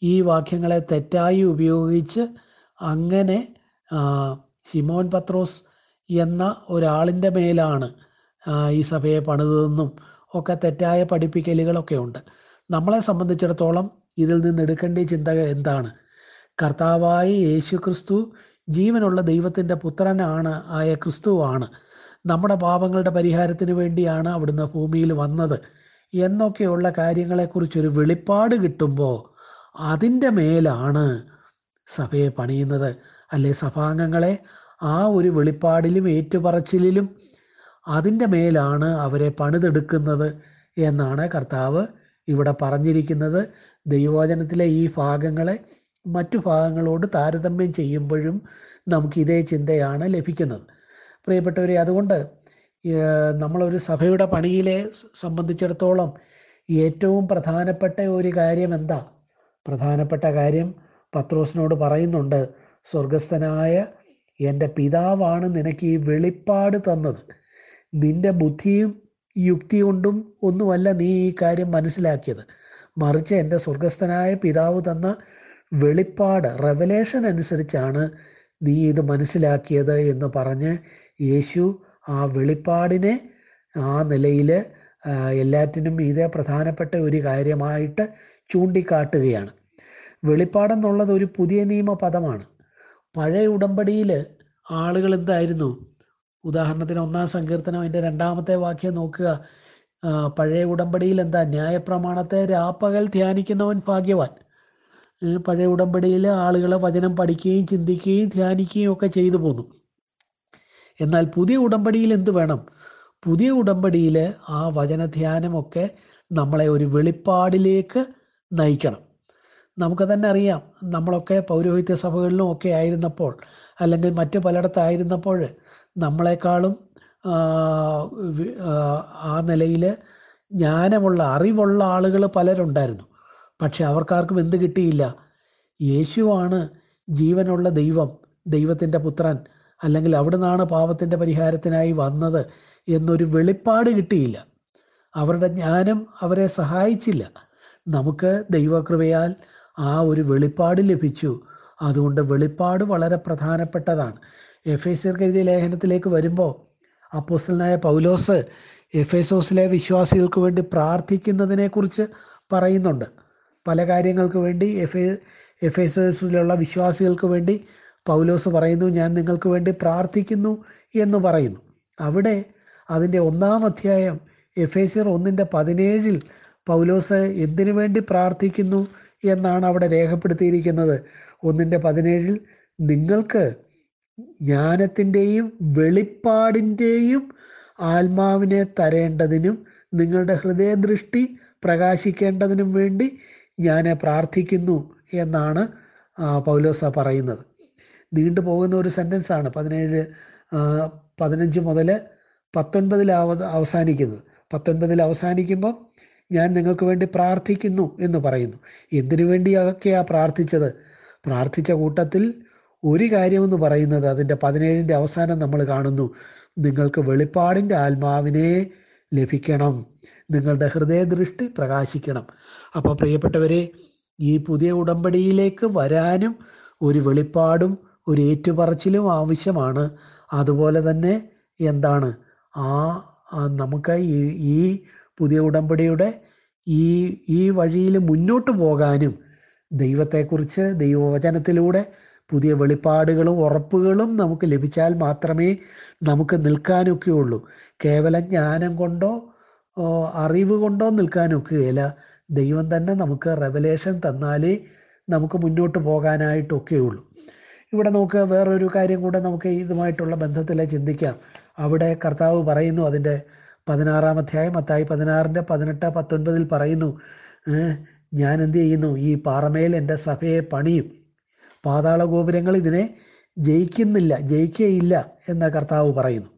ഈ വാക്യങ്ങളെ തെറ്റായി ഉപയോഗിച്ച് അങ്ങനെ ഷിമോൻ പത്രോസ് എന്ന ഒരാളിന്റെ മേലാണ് ഈ സഭയെ പണിതെന്നും ഒക്കെ തെറ്റായ പഠിപ്പിക്കലുകളൊക്കെ ഉണ്ട്. നമ്മളെ സംബന്ധിച്ചിടത്തോളം ഇതിൽ നിന്ന് എടുക്കേണ്ട ചിന്ത എന്താണ്? കർത്താവായ യേശു ക്രിസ്തു ജീവനുള്ള ദൈവത്തിന്റെ പുത്രനാണ് ആയ ക്രിസ്തുവാണ്. നമ്മുടെ പാപങ്ങളുടെ പരിഹാരത്തിന് വേണ്ടിയാണ് അവിടുന്ന് ഭൂമിയിൽ വന്നത്. എന്നൊക്കെയുള്ള കാര്യങ്ങളെക്കുറിച്ചൊരു വെളിപ്പാട് കിട്ടുമ്പോൾ അതിന്റെ മേലാണ് സഭയെ പണിയുന്നത്. അല്ലെ സഭാംഗങ്ങളെ? ആ ഒരു വെളിപ്പാടിലും ഏറ്റുപറച്ചിലും അതിന്റെ മേലാണ് അവരെ പണിതെടുക്കുന്നത് എന്നാണ് കർത്താവ് ഇവിടെ പറഞ്ഞിരിക്കുന്നത്. ദൈവവചനത്തിലെ ഈ ഭാഗങ്ങളെ മറ്റു ഭാഗങ്ങളോട് താരതമ്യം ചെയ്യുമ്പോഴും നമുക്ക് ഇതേ ചിന്തയാണ് ലഭിക്കുന്നത്. പ്രിയപ്പെട്ടവരെ അതുകൊണ്ട് നമ്മളൊരു സഭയുടെ പണിയിലെ സംബന്ധിച്ചിടത്തോളം ഏറ്റവും പ്രധാനപ്പെട്ട ഒരു കാര്യം എന്താ പ്രധാനപ്പെട്ട കാര്യം പത്രോസിനോട് പറയുന്നുണ്ട് സ്വർഗസ്ഥനായ എന്റെ പിതാവാണ് നിനക്ക് ഈ വെളിപ്പാട് തന്നത്. നിന്റെ ബുദ്ധിയും യുക്തി കൊണ്ടും ഒന്നുമല്ല നീ ഈ കാര്യം മനസ്സിലാക്കിയത്. മറിച്ച് എന്റെ സ്വർഗസ്ഥനായ പിതാവ് തന്ന വെളിപ്പാട് റെവലേഷൻ അനുസരിച്ചാണ് നീ ഇത് മനസ്സിലാക്കിയത് എന്ന് പറഞ്ഞ് യേശു ആ വെളിപ്പാടിനെ ആ നിലയിൽ എല്ലാറ്റിനും ഇതേ പ്രധാനപ്പെട്ട ഒരു കാര്യമായിട്ട് ചൂണ്ടിക്കാട്ടുകയാണ്. വെളിപ്പാടെന്നുള്ളത് ഒരു പുതിയ നിയമ പദമാണ് പഴയ ഉടമ്പടിയിൽ ആളുകൾ എന്തായിരുന്നു? ഉദാഹരണത്തിന് ഒന്നാം സങ്കീർത്തനം അതിന്റെ രണ്ടാമത്തെ വാക്യം നോക്കുക. പഴയ ഉടമ്പടിയിൽ എന്താ? ന്യായപ്രമാണത്തെ രാപ്പകൽ ധ്യാനിക്കുന്നവൻ ഭാഗ്യവാൻ. പഴയ ഉടമ്പടിയിൽ ആളുകൾ വചനം പഠിക്കുകയും ചിന്തിക്കുകയും ധ്യാനിക്കുകയും ഒക്കെ ചെയ്തു പോന്നു. എന്നാൽ പുതിയ ഉടമ്പടിയിൽ എന്ത് വേണം? പുതിയ ഉടമ്പടിയിൽ ആ വചനധ്യാനമൊക്കെ നമ്മളെ ഒരു വെളിപ്പാടിലേക്ക് നയിക്കണം. നമുക്ക് തന്നെ അറിയാം നമ്മളൊക്കെ പൗരോഹിത്യ സഭകളിലും ഒക്കെ ആയിരുന്നപ്പോൾ അല്ലെങ്കിൽ മറ്റു പലയിടത്തായിരുന്നപ്പോൾ നമ്മളെക്കാളും ആ നിലയിൽ ജ്ഞാനമുള്ള അറിവുള്ള ആളുകൾ പലരുണ്ടായിരുന്നു. പക്ഷെ അവർക്കാർക്കും എന്ത് കിട്ടിയില്ല? യേശുവാണ് ജീവനുള്ള ദൈവം ദൈവത്തിന്റെ പുത്രൻ. അല്ലെങ്കിൽ അവിടെ നിന്നാണ് പാപത്തിന്റെ പരിഹാരത്തിനായി വന്നത് എന്നൊരു വെളിപ്പാട് കിട്ടിയില്ല. അവരുടെ ജ്ഞാനം അവരെ സഹായിച്ചില്ല. നമുക്ക് ദൈവകൃപയാൽ ആ ഒരു വെളിപ്പാട് ലഭിച്ചു. അതുകൊണ്ട് വെളിപ്പാട് വളരെ പ്രധാനപ്പെട്ടതാണ്. എഫ് എസ് ലേഖനത്തിലേക്ക് വരുമ്പോൾ അപ്പോസ്റ്റലിനായ പൗലോസ് എഫ് എസോസിലെ വിശ്വാസികൾക്ക് വേണ്ടി പ്രാർത്ഥിക്കുന്നതിനെക്കുറിച്ച് പറയുന്നുണ്ട്. പല കാര്യങ്ങൾക്ക് വേണ്ടി എഫ് എഫ് എസിലുള്ള വിശ്വാസികൾക്ക് വേണ്ടി പൗലോസ് പറയുന്നു ഞാൻ നിങ്ങൾക്ക് വേണ്ടി പ്രാർത്ഥിക്കുന്നു എന്ന് പറയുന്നു. അവിടെ അതിന്റെ ഒന്നാം അധ്യായം എഫ് എ സിർ ഒന്നിന്റെ പതിനേഴിൽ പൗലോസ് എന്തിനു വേണ്ടി പ്രാർത്ഥിക്കുന്നു എന്നാണ് അവിടെ രേഖപ്പെടുത്തിയിരിക്കുന്നത്. ഒന്നിന്റെ പതിനേഴിൽ നിങ്ങൾക്ക് ജ്ഞാനത്തിന്റെയും വെളിപ്പാടിന്റെയും ആത്മാവിനെ തരേണ്ടതിനും നിങ്ങളുടെ ഹൃദയദൃഷ്ടി പ്രകാശിക്കേണ്ടതിനും വേണ്ടി ഞാൻ പ്രാർത്ഥിക്കുന്നു എന്നാണ് പൗലോസ പറയുന്നത്. നീണ്ടു പോകുന്ന ഒരു സെന്റൻസ് ആണ് പതിനേഴ് പതിനഞ്ച് മുതൽ പത്തൊൻപതിൽ അവസാനിക്കുന്നത്. പത്തൊൻപതിൽ അവസാനിക്കുമ്പോൾ ഞാൻ നിങ്ങൾക്ക് വേണ്ടി പ്രാർത്ഥിക്കുന്നു എന്ന് പറയുന്നു. എന്തിനു വേണ്ടിയൊക്കെയാണ് പ്രാർത്ഥിച്ചത്? പ്രാർത്ഥിച്ച കൂട്ടത്തിൽ ഒരു കാര്യമെന്ന് പറയുന്നത് അതിന്റെ പതിനേഴിന്റെ അവസാനം നമ്മൾ കാണുന്നു. നിങ്ങൾക്ക് വെളിപ്പാടിന്റെ ആത്മാവിനെ ലഭിക്കണം. നിങ്ങളുടെ ഹൃദയദൃഷ്ടി പ്രകാശിക്കണം. അപ്പോൾ പ്രിയപ്പെട്ടവരെ ഈ പുതിയ ഉടമ്പടിയിലേക്ക് വരാനും ഒരു വെളിപ്പാടും ഒരു ഏറ്റുപറച്ചിലും ആവശ്യമാണ്. അതുപോലെ തന്നെ എന്താണ്? ആ നമുക്ക് ഈ പുതിയ ഉടമ്പടിയുടെ ഈ ഈ വഴിയിൽ മുന്നോട്ട് പോകാനും ദൈവത്തെക്കുറിച്ച് ദൈവവചനത്തിലൂടെ പുതിയ വെളിപ്പാടുകളും ഉറപ്പുകളും നമുക്ക് ലഭിച്ചാൽ മാത്രമേ നമുക്ക് നിൽക്കാനൊക്കെയുള്ളൂ. കേവലം ജ്ഞാനം കൊണ്ടോ അറിവ് കൊണ്ടോ നിൽക്കാനൊക്കുകയില്ല ദൈവം തന്നെ നമുക്ക് റെവലേഷൻ തന്നാലേ നമുക്ക് മുന്നോട്ട് പോകാനായിട്ടൊക്കെ ഉള്ളൂ ഇവിടെ നമുക്ക് വേറൊരു കാര്യം കൂടെ നമുക്ക് ഇതുമായിട്ടുള്ള ബന്ധത്തിൽ ചിന്തിക്കാം. അവിടെ കർത്താവ് പറയുന്നു അതിന്റെ പതിനാറാം അധ്യായം മത്തായി പതിനാറിന്റെ പതിനെട്ട് പത്തൊൻപതിൽ പറയുന്നു ഞാൻ എന്ത് ചെയ്യുന്നു? ഈ പാറമേൽ എന്റെ സഭയെ പണിയും. പാതാള ഗോപുരങ്ങൾ ഇതിനെ ജയിക്കുന്നില്ല ജയിക്കുകയില്ല എന്ന കർത്താവ് പറയുന്നു.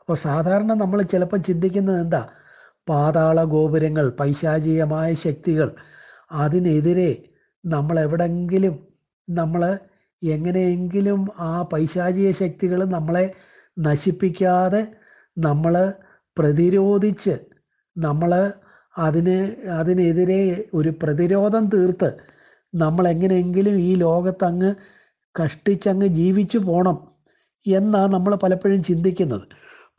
അപ്പോൾ സാധാരണ നമ്മൾ ചിലപ്പോൾ ചിന്തിക്കുന്നത് എന്താ? പാതാള ഗോപുരങ്ങൾ പൈശാചികമായ ശക്തികൾ അതിനെതിരെ നമ്മൾ എവിടെങ്കിലും നമ്മൾ എങ്ങനെയെങ്കിലും ആ പൈശാചിക ശക്തികൾ നമ്മളെ നശിപ്പിക്കാതെ നമ്മൾ പ്രതിരോധിച്ച് നമ്മൾ അതിന് അതിനെതിരെ ഒരു പ്രതിരോധം തീർത്ത് നമ്മൾ എങ്ങനെയെങ്കിലും ഈ ലോകത്തങ്ങ് കഷ്ടിച്ചങ്ങ് ജീവിച്ചു പോണം എന്നാണ് നമ്മൾ പലപ്പോഴും ചിന്തിക്കുന്നത്.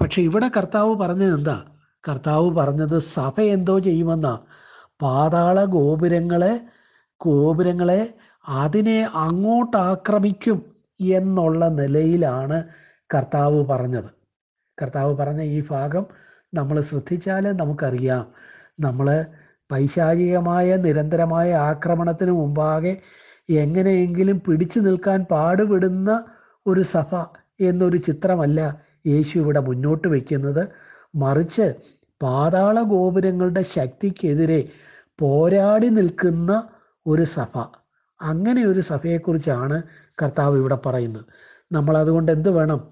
പക്ഷെ ഇവിടെ കർത്താവ് പറഞ്ഞത് എന്താ? കർത്താവ് പറഞ്ഞത് സഭ എന്തോ ചെയ്യുമെന്നാ. പാതാള ഗോപുരങ്ങളെ ഗോപുരങ്ങളെ അതിനെ അങ്ങോട്ട് ആക്രമിക്കും എന്നുള്ള നിലയിലാണ് കർത്താവ് പറഞ്ഞത്. കർത്താവ് പറഞ്ഞ ഈ ഭാഗം നമ്മൾ ശ്രദ്ധിച്ചാൽ നമുക്കറിയാം. നമ്മൾ പൈശാചികമായ നിരന്തരമായ ആക്രമണത്തിന് മുമ്പാകെ എങ്ങനെയെങ്കിലും പിടിച്ചു നിൽക്കാൻ പാടുപെടുന്ന ഒരു സഭ എന്നൊരു ചിത്രമല്ല യേശു ഇവിടെ മുന്നോട്ട് വയ്ക്കുന്നത് മറിച്ച് പാതാള ഗോപുരങ്ങളുടെ ശക്തിക്കെതിരെ പോരാടി നിൽക്കുന്ന ഒരു സഭ. അങ്ങനെ ഒരു സഭയെക്കുറിച്ചാണ് കർത്താവ് ഇവിടെ പറയുന്നത്. നമ്മൾ അതുകൊണ്ട് എന്ത് വേണം?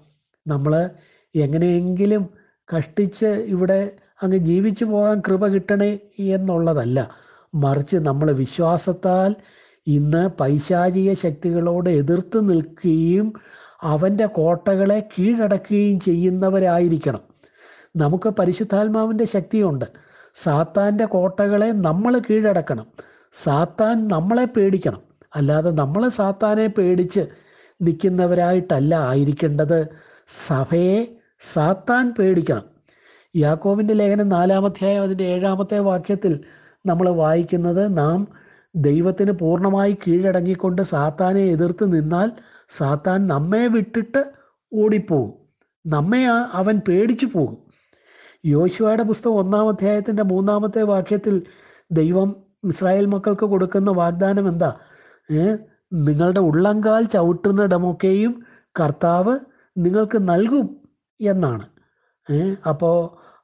നമ്മൾ എങ്ങനെയെങ്കിലും കഷ്ടിച്ച് ഇവിടെ അങ്ങ് ജീവിച്ചു പോകാൻ കൃപ കിട്ടണേ എന്നുള്ളതല്ല. മറിച്ച് നമ്മൾ വിശ്വാസത്താൽ ഇന്ന് പൈശാചിക ശക്തികളോട് എതിർത്ത് നിൽക്കുകയും അവന്റെ കോട്ടകളെ കീഴടക്കുകയും ചെയ്യുന്നവരായിരിക്കണം. നമുക്ക് പരിശുദ്ധാത്മാവിന്റെ ശക്തിയുണ്ട്. സാത്താന്റെ കോട്ടകളെ നമ്മൾ കീഴടക്കണം. സാത്താൻ നമ്മളെ പേടിക്കണം. അല്ലാതെ നമ്മൾ സാത്താനെ പേടിച്ച് നിൽക്കുന്നവരായിട്ടല്ല ആയിരിക്കേണ്ടത്. സഭയെ സാത്താൻ പേടിക്കണം. യാക്കോവിന്റെ ലേഖനം നാലാമധ്യായം അതിന്റെ ഏഴാമത്തെ വാക്യത്തിൽ നമ്മൾ വായിക്കുന്നത് നാം ദൈവത്തിന് പൂർണമായി കീഴടങ്ങിക്കൊണ്ട് സാത്താനെ എതിർത്ത് നിന്നാൽ സാത്താൻ നമ്മെ വിട്ടിട്ട് ഓടിപ്പോകും. നമ്മെ അവൻ പേടിച്ചു പോകും. യോശുവയുടെ പുസ്തകം ഒന്നാം അധ്യായത്തിന്റെ മൂന്നാമത്തെ വാക്യത്തിൽ ദൈവം ഇസ്രായേൽ മക്കൾക്ക് കൊടുക്കുന്ന വാഗ്ദാനം എന്താ? നിങ്ങളുടെ ഉള്ളങ്കാൽ ചവിട്ടുന്നിടമൊക്കെയും കർത്താവ് നിങ്ങൾക്ക് നൽകും എന്നാണ്. അപ്പോ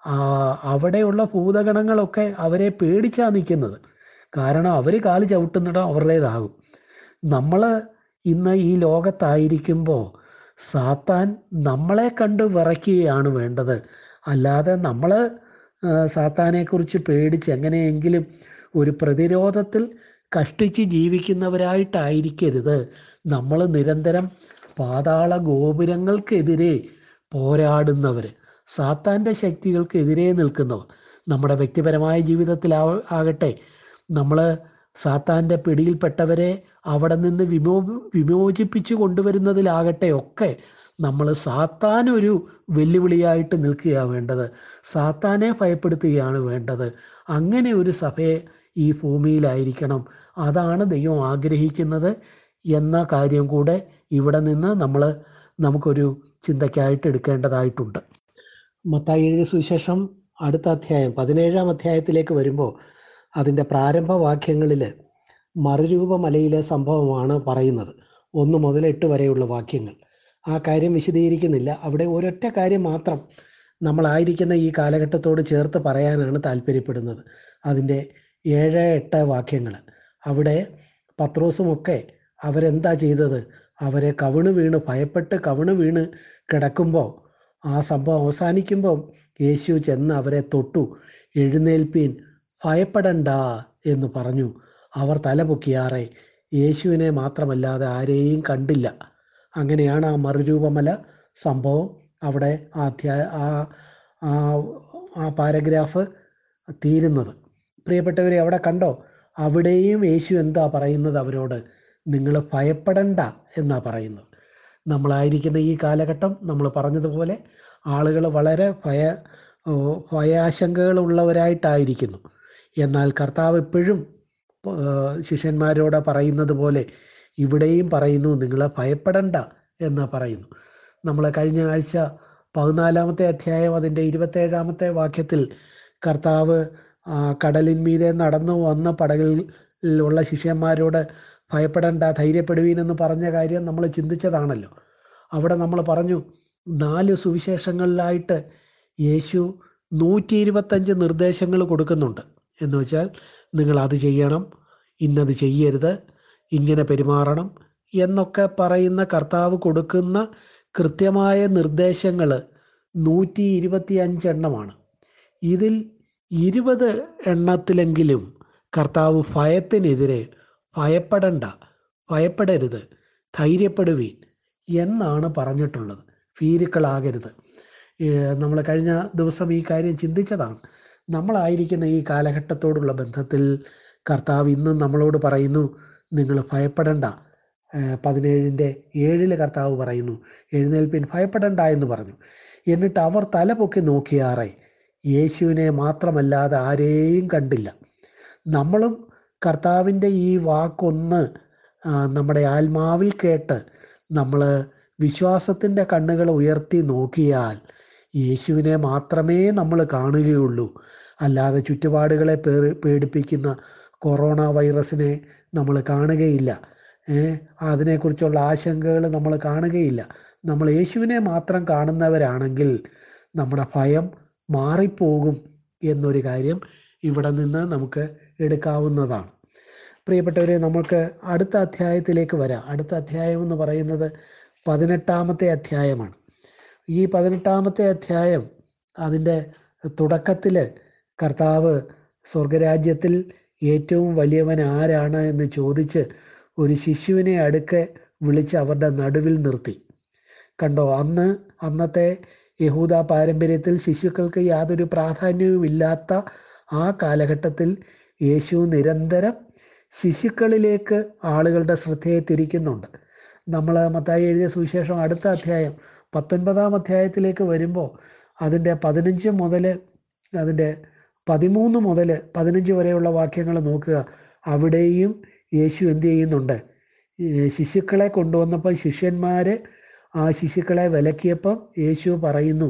അപ്പോൾ അവിടെയുള്ള ഭൂതഗണങ്ങളൊക്കെ അവരെ പേടിച്ചാ നിൽക്കുന്നത് കാരണം അവർ കാൽ ചവിട്ടുന്നിടം അവരുടേതാകും. നമ്മൾ ഇന്ന് ഈ ലോകത്തായിരിക്കുമ്പോൾ സാത്താൻ നമ്മളെ കണ്ട് വിറയ്ക്കുകയാണ് വേണ്ടത്. അല്ലാതെ നമ്മൾ സാത്താനെക്കുറിച്ച് പേടിച്ച് എങ്ങനെയെങ്കിലും ഒരു പ്രതിരോധത്തിൽ കഷ്ടിച്ച് ജീവിക്കുന്നവരായിട്ടായിരിക്കരുത്. നമ്മൾ നിരന്തരം പാതാള ഗോപുരങ്ങൾക്കെതിരെ പോരാടുന്നവർ സാത്താന്റെ ശക്തികൾക്കെതിരെ നിൽക്കുന്നവർ നമ്മുടെ വ്യക്തിപരമായ ജീവിതത്തിൽ ആകട്ടെ നമ്മൾ സാത്താന്റെ പിടിയിൽപ്പെട്ടവരെ അവിടെ നിന്ന് വിമോ വിമോചിപ്പിച്ചു കൊണ്ടുവരുന്നതിലാകട്ടെ ഒക്കെ നമ്മൾ സാത്താൻ ഒരു വെല്ലുവിളിയായിട്ട് നിൽക്കുകയാണ് വേണ്ടത്. സാത്താനെ ഭയപ്പെടുത്തുകയാണ് വേണ്ടത്. അങ്ങനെ ഒരു സഭയെ ഈ ഭൂമിയിലായിരിക്കണം. അതാണ് ദൈവം ആഗ്രഹിക്കുന്നത് എന്ന കാര്യം കൂടെ ഇവിടെ നിന്ന് നമ്മൾ നമുക്കൊരു ചിന്തയ്ക്കായിട്ട് എടുക്കേണ്ടതായിട്ടുണ്ട്. മത്തായി എഴുതിയ സുവിശേഷം അടുത്ത അധ്യായം പതിനേഴാം അധ്യായത്തിലേക്ക് വരുമ്പോൾ അതിന്റെ പ്രാരംഭ വാക്യങ്ങളിൽ മറുരൂപ മലയിലെ സംഭവമാണ് പറയുന്നത്. ഒന്ന് മുതൽ എട്ട് വരെയുള്ള വാക്യങ്ങൾ. ആ കാര്യം വിശദീകരിക്കുന്നില്ല. അവിടെ ഒരൊറ്റ കാര്യം മാത്രം നമ്മളായിരിക്കുന്ന ഈ കാലഘട്ടത്തോട് ചേർത്ത് പറയാനാണ് താല്പര്യപ്പെടുന്നത്. അതിന്റെ ഏഴ് എട്ട് വാക്യങ്ങൾ അവിടെ പത്രോസുമൊക്കെ അവരെന്താ ചെയ്തത്? അവരെ കവിണ് വീണ് ഭയപ്പെട്ട് കവിണ് വീണ് കിടക്കുമ്പോൾ ആ സംഭവം അവസാനിക്കുമ്പോൾ യേശു ചെന്ന് അവരെ തൊട്ടു. എഴുന്നേൽപ്പീൻ ഭയപ്പെടണ്ട എന്ന് പറഞ്ഞു. അവർ തല പൊക്കിയാറെ യേശുവിനെ മാത്രമല്ലാതെ ആരെയും കണ്ടില്ല. അങ്ങനെയാണ് ആ മറുരൂപമല സംഭവം. അവിടെ ആ ആ ആ പാരഗ്രാഫ് തീരുന്നത്. പ്രിയപ്പെട്ടവരെ അവിടെ കണ്ടോ? അവിടെയും യേശു എന്താ പറയുന്നത് അവരോട്? നിങ്ങൾ ഭയപ്പെടണ്ട എന്നാ പറയുന്നത്. നമ്മളായിരിക്കുന്ന ഈ കാലഘട്ടം നമ്മൾ പറഞ്ഞതുപോലെ ആളുകൾ വളരെ ഭയ ഭയാശങ്കകളുള്ളവരായിട്ടായിരിക്കുന്നു. എന്നാൽ കർത്താവ് എപ്പോഴും ശിഷ്യന്മാരോട് പറയുന്നത് പോലെ ഇവിടെയും പറയുന്നു നിങ്ങൾ ഭയപ്പെടണ്ട എന്ന് പറയുന്നു. നമ്മൾ കഴിഞ്ഞ ആഴ്ച പതിനാലാമത്തെ അധ്യായം അതിന്റെ ഇരുപത്തേഴാമത്തെ വാക്യത്തിൽ കർത്താവ് കടലിന്മീതെ നടന്നു വന്ന പടകിൽ ഉള്ള ശിഷ്യന്മാരോട് ഭയപ്പെടേണ്ട ധൈര്യപ്പെടുവീൻ എന്ന് പറഞ്ഞ കാര്യം നമ്മൾ ചിന്തിച്ചതാണല്ലോ. അവിടെ നമ്മൾ പറഞ്ഞു നാല് സുവിശേഷങ്ങളിലായിട്ട് യേശു നൂറ്റി ഇരുപത്തഞ്ച് നിർദ്ദേശങ്ങൾ കൊടുക്കുന്നുണ്ട്. എന്ന് വെച്ചാൽ നിങ്ങൾ അത് ചെയ്യണം ഇന്നത് ചെയ്യരുത് ഇങ്ങനെ പെരുമാറണം എന്നൊക്കെ പറയുന്ന കർത്താവ് കൊടുക്കുന്ന കൃത്യമായ നിർദ്ദേശങ്ങൾ നൂറ്റി ഇരുപത്തി അഞ്ചെണ്ണമാണ് ഇതിൽ ഇരുപത് എണ്ണത്തിലെങ്കിലും കർത്താവ് ഭയത്തിനെതിരെ ഭയപ്പെടണ്ട ഭയപ്പെടരുത് ധൈര്യപ്പെടുവീൻ എന്നാണ് പറഞ്ഞിട്ടുള്ളത്. ഭീരുക്കളാകരുത്. നമ്മൾ കഴിഞ്ഞ ദിവസം ഈ കാര്യം ചിന്തിച്ചതാണ്. നമ്മളായിരിക്കുന്ന ഈ കാലഘട്ടത്തോടുള്ള ബന്ധത്തിൽ കർത്താവ് ഇന്നും നമ്മളോട് പറയുന്നു നിങ്ങൾ ഭയപ്പെടണ്ട. പതിനേഴിന്റെ ഏഴിൽ കർത്താവ് പറയുന്നു എഴുന്നേൽപ്പിൻ ഭയപ്പെടണ്ട എന്ന് പറഞ്ഞു. എന്നിട്ട് അവർ തല പൊക്കി നോക്കിയാറെ യേശുവിനെ മാത്രമല്ലാതെ ആരെയും കണ്ടില്ല. നമ്മളും കർത്താവിന്റെ ഈ വാക്കൊന്ന് നമ്മുടെ ആത്മാവിൽ കേട്ട് നമ്മൾ വിശ്വാസത്തിന്റെ കണ്ണുകൾ ഉയർത്തി നോക്കിയാൽ യേശുവിനെ മാത്രമേ നമ്മൾ കാണുകയുള്ളൂ. അല്ലാതെ ചുറ്റുപാടുകളെ പേടിപ്പിക്കുന്ന കൊറോണ വൈറസിനെ നമ്മൾ കാണുകയില്ല. അതിനെക്കുറിച്ചുള്ള ആശങ്കകൾ നമ്മൾ കാണുകയില്ല. നമ്മൾ യേശുവിനെ മാത്രം കാണുന്നവരാണെങ്കിൽ നമ്മുടെ ഭയം മാറിപ്പോകും എന്നൊരു കാര്യം ഇവിടെ നിന്ന് നമുക്ക് എടുക്കാവുന്നതാണ്. പ്രിയപ്പെട്ടവരെ നമുക്ക് അടുത്ത അധ്യായത്തിലേക്ക് വരാം. അടുത്ത അധ്യായം എന്ന് പറയുന്നത് പതിനെട്ടാമത്തെ അധ്യായമാണ്. ഈ പതിനെട്ടാമത്തെ അധ്യായം അതിന്റെ തുടക്കത്തിൽ കർത്താവ് സ്വർഗരാജ്യത്തിൽ ഏറ്റവും വലിയവൻ ആരാണ് എന്ന് ചോദിച്ച് ഒരു ശിശുവിനെ അടുക്കെ വിളിച്ച് അവരുടെ നടുവിൽ നിർത്തി. കണ്ടോ അന്ന് അന്നത്തെ യഹൂദ പാരമ്പര്യത്തിൽ ശിശുക്കൾക്ക് യാതൊരു പ്രാധാന്യവുമില്ലാത്ത ആ കാലഘട്ടത്തിൽ യേശു നിരന്തരം ശിശുക്കളിലേക്ക് ആളുകളുടെ ശ്രദ്ധയെ തിരിക്കുന്നുണ്ട്. നമ്മൾ മത്തായി എഴുതിയ സുവിശേഷം അടുത്ത അധ്യായം പത്തൊൻപതാം അധ്യായത്തിലേക്ക് വരുമ്പോൾ അതിന്റെ പതിനഞ്ച് മുതൽ അതിന്റെ പതിമൂന്ന് മുതൽ പതിനഞ്ച് വരെയുള്ള വാക്യങ്ങൾ നോക്കുക. അവിടെയും യേശു എന്ത് ചെയ്യുന്നുണ്ട്? ശിശുക്കളെ കൊണ്ടുവന്നപ്പോൾ ശിഷ്യന്മാർ ആ ശിശുക്കളെ വിലക്കിയപ്പം യേശു പറയുന്നു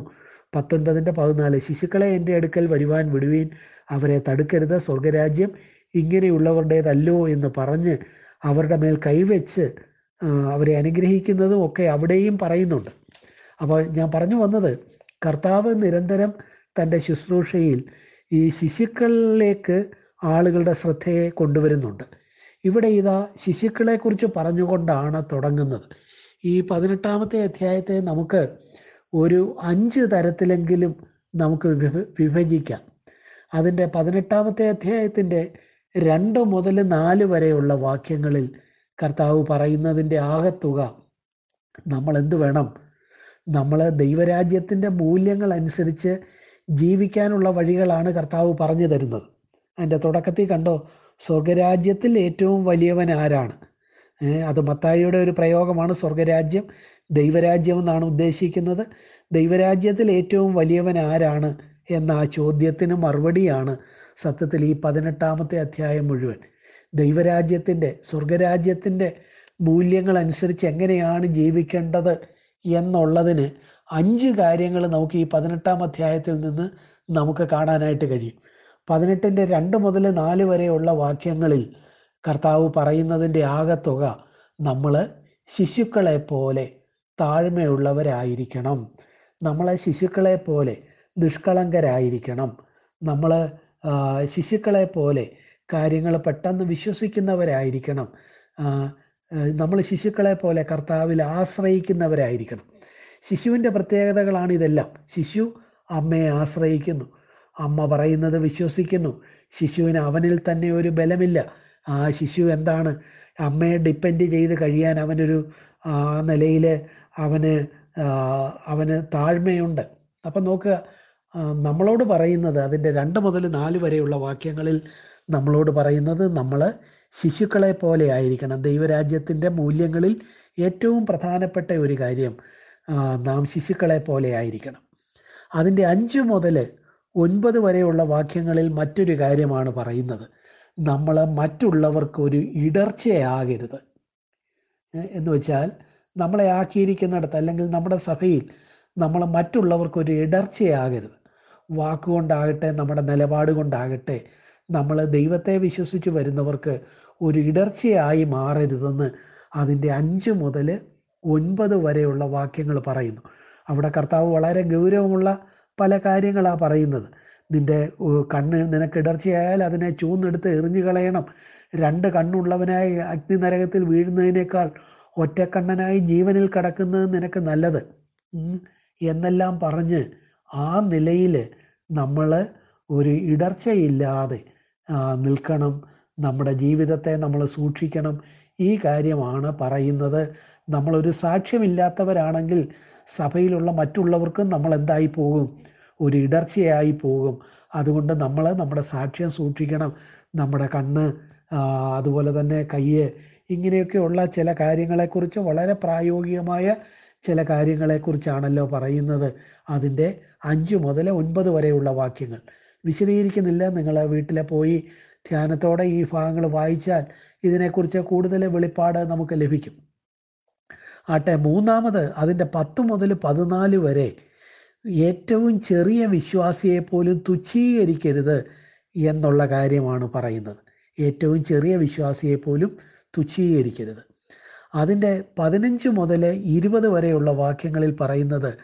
പത്തൊൻപതിന്റെ പതിനാല് ശിശുക്കളെ എന്റെ അടുക്കൽ വരുവാൻ വിടുവീൻ അവരെ തടുക്കരുത് സ്വർഗരാജ്യം ഇങ്ങനെയുള്ളവരുടേതല്ലോ എന്ന് പറഞ്ഞ് അവരുടെ മേൽ കൈവച്ച് അവരെ അനുഗ്രഹിക്കുന്നതും ഒക്കെ അവിടെയും പറയുന്നുണ്ട്. അപ്പോൾ ഞാൻ പറഞ്ഞു വന്നത് കർത്താവ് നിരന്തരം തന്റെ ശുശ്രൂഷയിൽ ഈ ശിശുക്കളിലേക്ക് ആളുകളുടെ ശ്രദ്ധയെ കൊണ്ടുവരുന്നുണ്ട്. ഇവിടെ ഇതാ ശിശുക്കളെക്കുറിച്ച് പറഞ്ഞുകൊണ്ടാണ് തുടങ്ങുന്നത്. ഈ പതിനെട്ടാമത്തെ അധ്യായത്തെ നമുക്ക് ഒരു അഞ്ച് തരത്തിലെങ്കിലും നമുക്ക് വിഭ വിഭജിക്കാം. അതിന്റെ പതിനെട്ടാമത്തെ അധ്യായത്തിന്റെ രണ്ട് മുതൽ നാല് വരെയുള്ള വാക്യങ്ങളിൽ കർത്താവ് പറയുന്നതിന്റെ ആകത്തുക. നമ്മൾ എന്ത് വേണം? നമ്മൾ ദൈവരാജ്യത്തിന്റെ മൂല്യങ്ങൾ അനുസരിച്ച് ജീവിക്കാനുള്ള വഴികളാണ് കർത്താവ് പറഞ്ഞു തരുന്നത്. അതിന്റെ തുടക്കത്തിൽ കണ്ടോ? സ്വർഗരാജ്യത്തിൽ ഏറ്റവും വലിയവൻ ആരാണ്? അത് മത്തായിയുടെ ഒരു പ്രയോഗമാണ് സ്വർഗരാജ്യം ദൈവരാജ്യം എന്നാണ് ഉദ്ദേശിക്കുന്നത്. ദൈവരാജ്യത്തിൽ ഏറ്റവും വലിയവൻ ആരാണ് എന്ന ആ ചോദ്യത്തിന് മറുപടിയാണ് സത്യത്തിൽ ഈ പതിനെട്ടാമത്തെ അധ്യായം മുഴുവൻ. ദൈവരാജ്യത്തിന്റെ സ്വർഗരാജ്യത്തിന്റെ മൂല്യങ്ങൾ അനുസരിച്ച് എങ്ങനെയാണ് ജീവിക്കേണ്ടത് എന്നുള്ളതിന് അഞ്ച് കാര്യങ്ങൾ നമുക്ക് ഈ പതിനെട്ടാം അധ്യായത്തിൽ നിന്ന് നമുക്ക് കാണാനായിട്ട് കഴിയും. പതിനെട്ടിന്റെ രണ്ട് മുതൽ നാല് വരെയുള്ള വാക്യങ്ങളിൽ കർത്താവ് പറയുന്നതിന്റെ ആകത്തുക നമ്മൾ ശിശുക്കളെ പോലെ താഴ്മയുള്ളവരായിരിക്കണം. നമ്മളെ ശിശുക്കളെ പോലെ നിഷ്കളങ്കരായിരിക്കണം. നമ്മൾ ശിശുക്കളെ പോലെ കാര്യങ്ങൾ പെട്ടെന്ന് വിശ്വസിക്കുന്നവരായിരിക്കണം. നമ്മൾ ശിശുക്കളെ പോലെ കർത്താവിൽ ആശ്രയിക്കുന്നവരായിരിക്കണം. ശിശുവിന്റെ പ്രത്യേകതകളാണ് ഇതെല്ലാം. ശിശു അമ്മയെ ആശ്രയിക്കുന്നു. അമ്മ പറയുന്നത് വിശ്വസിക്കുന്നു. ശിശുവിന് അവനിൽ തന്നെ ഒരു ബലമില്ല. ആ ശിശു എന്താണ് അമ്മയെ ഡിപ്പെൻഡ് ചെയ്ത് കഴിയാൻ അവനൊരു ആ നിലയിൽ അവന് അവന് താഴ്മയുണ്ട്. അപ്പം നോക്കുക നമ്മളോട് പറയുന്നത് അതിന്റെ രണ്ട് മുതൽ നാല് വരെയുള്ള വാക്യങ്ങളിൽ നമ്മളോട് പറയുന്നത് നമ്മൾ ശിശുക്കളെ പോലെ ആയിരിക്കണം. ദൈവരാജ്യത്തിന്റെ മൂല്യങ്ങളിൽ ഏറ്റവും പ്രധാനപ്പെട്ട ഒരു കാര്യം നാം ശിശുക്കളെ പോലെ ആയിരിക്കണം. അതിന്റെ അഞ്ച് മുതൽ ഒൻപത് വരെയുള്ള വാക്യങ്ങളിൽ മറ്റൊരു കാര്യമാണ് പറയുന്നത്. നമ്മൾ മറ്റുള്ളവർക്ക് ഒരു ഇടർച്ചയാകരുത്. എന്ന് വെച്ചാൽ നമ്മളെ ആക്കിയിരിക്കുന്നിടത്ത് അല്ലെങ്കിൽ നമ്മുടെ സഭയിൽ നമ്മൾ മറ്റുള്ളവർക്ക് ഒരു ഇടർച്ചയാകരുത്. വാക്കുകൊണ്ടാകട്ടെ നമ്മുടെ നിലപാട് കൊണ്ടാകട്ടെ നമ്മൾ ദൈവത്തെ വിശ്വസിച്ച് വരുന്നവർക്ക് ഒരു ഇടർച്ചയായി മാറരുതെന്ന് അതിന്റെ അഞ്ച് മുതൽ ഒൻപത് വരെയുള്ള വാക്യങ്ങൾ പറയുന്നു. അവിടെ കർത്താവ് വളരെ ഗൗരവമുള്ള പല കാര്യങ്ങളാണ് പറയുന്നത്. നിന്റെ കണ്ണ് നിനക്ക് ഇടർച്ചയായാൽ അതിനെ ചൂന്നെടുത്ത് എറിഞ്ഞു കളയണം. രണ്ട് കണ്ണുള്ളവനായി അഗ്നി നരകത്തിൽ വീഴുന്നതിനേക്കാൾ ഒറ്റക്കണ്ണനായി ജീവനിൽ കിടക്കുന്നത് നിനക്ക് നല്ലത്. എന്നെല്ലാം പറഞ്ഞ് ആ നിലയിൽ നമ്മൾ ഒരു ഇടർച്ചയില്ലാതെ നിൽക്കണം. നമ്മുടെ ജീവിതത്തെ നമ്മൾ സൂക്ഷിക്കണം. ഈ കാര്യമാണ് പറയുന്നത്. നമ്മളൊരു സാക്ഷ്യമില്ലാത്തവരാണെങ്കിൽ സഭയിലുള്ള മറ്റുള്ളവർക്കും നമ്മൾ എന്തായി പോകും ഒരു ഇടർച്ചയായി പോകും. അതുകൊണ്ട് നമ്മൾ നമ്മുടെ സാക്ഷ്യം സൂക്ഷിക്കണം. നമ്മുടെ കണ്ണ് അതുപോലെ തന്നെ കയ്യ് ഇങ്ങനെയൊക്കെയുള്ള ചില കാര്യങ്ങളെക്കുറിച്ച് വളരെ പ്രായോഗികമായ ചില കാര്യങ്ങളെക്കുറിച്ചാണല്ലോ പറയുന്നത്. അതിന്റെ അഞ്ച് മുതൽ ഒൻപത് വരെയുള്ള വാക്യങ്ങൾ. വിശദീകരിക്കുന്നില്ല. നിങ്ങൾ വീട്ടിലെ പോയി ധ്യാനത്തോടെ ഈ ഭാഗങ്ങൾ വായിച്ചാൽ ഇതിനെക്കുറിച്ച് കൂടുതൽ വെളിപ്പാട് നമുക്ക് ലഭിക്കും. ആട്ടെ മൂന്നാമത് അതിന്റെ പത്ത് മുതൽ പതിനാല് വരെ ഏറ്റവും ചെറിയ വിശ്വാസിയെ പോലും തുച്ഛീകരിക്കരുത് എന്നുള്ള കാര്യമാണ് പറയുന്നത്. ഏറ്റവും ചെറിയ വിശ്വാസിയെ പോലും തുച്ഛീകരിക്കരുത്. അതിന്റെ പതിനഞ്ച് മുതൽ ഇരുപത് വരെയുള്ള വാക്യങ്ങളിൽ പറയുന്നത്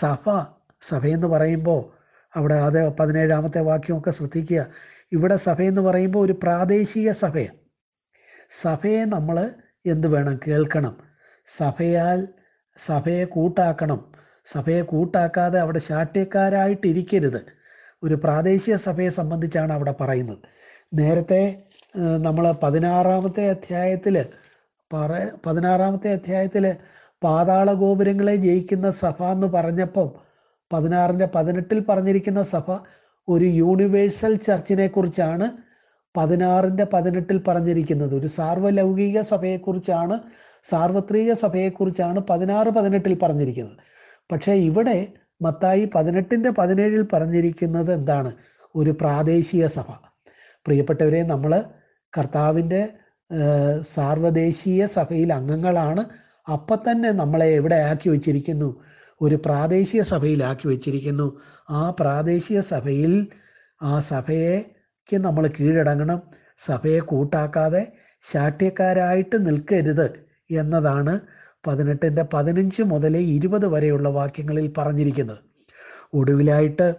സഭ സഭയെന്ന് പറയുമ്പോൾ അവിടെ അത് പതിനേഴാമത്തെ വാക്യമൊക്കെ ശ്രദ്ധിക്കുക. ഇവിടെ സഭയെന്ന് പറയുമ്പോൾ ഒരു പ്രാദേശിക സഭയാണ്. സഭയെ നമ്മൾ എന്ത് വേണം? കേൾക്കണം. സഭയാൽ സഭയെ കൂട്ടാക്കണം. സഭയെ കൂട്ടാക്കാതെ അവിടെ ശാഠ്യക്കാരായിട്ടിരിക്കരുത്. ഒരു പ്രാദേശിക സഭയെ സംബന്ധിച്ചാണ് അവിടെ പറയുന്നത്. നേരത്തെ നമ്മൾ പതിനാറാമത്തെ അധ്യായത്തിൽ പറ പതിനാറാമത്തെ അധ്യായത്തിൽ പാതാള ഗോപുരങ്ങളെ ജയിക്കുന്ന സഭ എന്ന് പറഞ്ഞപ്പം പതിനാറിന്റെ പതിനെട്ടിൽ പറഞ്ഞിരിക്കുന്ന സഭ ഒരു യൂണിവേഴ്സൽ ചർച്ചിനെ കുറിച്ചാണ് പതിനാറിന്റെ പതിനെട്ടിൽ പറഞ്ഞിരിക്കുന്നത്. ഒരു സാർവലൗകിക സഭയെക്കുറിച്ചാണ് സാർവത്രിക സഭയെക്കുറിച്ചാണ് പതിനാറ് പതിനെട്ടിൽ പറഞ്ഞിരിക്കുന്നത്. പക്ഷേ ഇവിടെ മത്തായി പതിനെട്ടിന്റെ പതിനേഴിൽ പറഞ്ഞിരിക്കുന്നത് എന്താണ്? ഒരു പ്രാദേശിക സഭ. പ്രിയപ്പെട്ടവരെ നമ്മൾ കർത്താവിന്റെ സാർവദേശീയ സഭയിൽ അംഗങ്ങളാണ്. അപ്പം തന്നെ നമ്മളെ എവിടെ ആക്കി വച്ചിരിക്കുന്നു? ഒരു പ്രാദേശിക സഭയിലാക്കി വച്ചിരിക്കുന്നു. ആ പ്രാദേശിക സഭയിൽ ആ സഭയേക്ക് നമ്മൾ കീഴടങ്ങണം. സഭയെ കൂട്ടാക്കാതെ ശാഠ്യക്കാരായിട്ട് നിൽക്കരുത് എന്നതാണ് പതിനെട്ടിന്റെ പതിനഞ്ച് മുതൽ ഇരുപത് വരെയുള്ള വാക്യങ്ങളിൽ പറഞ്ഞിരിക്കുന്നത് ഒടുവിലായിട്ട്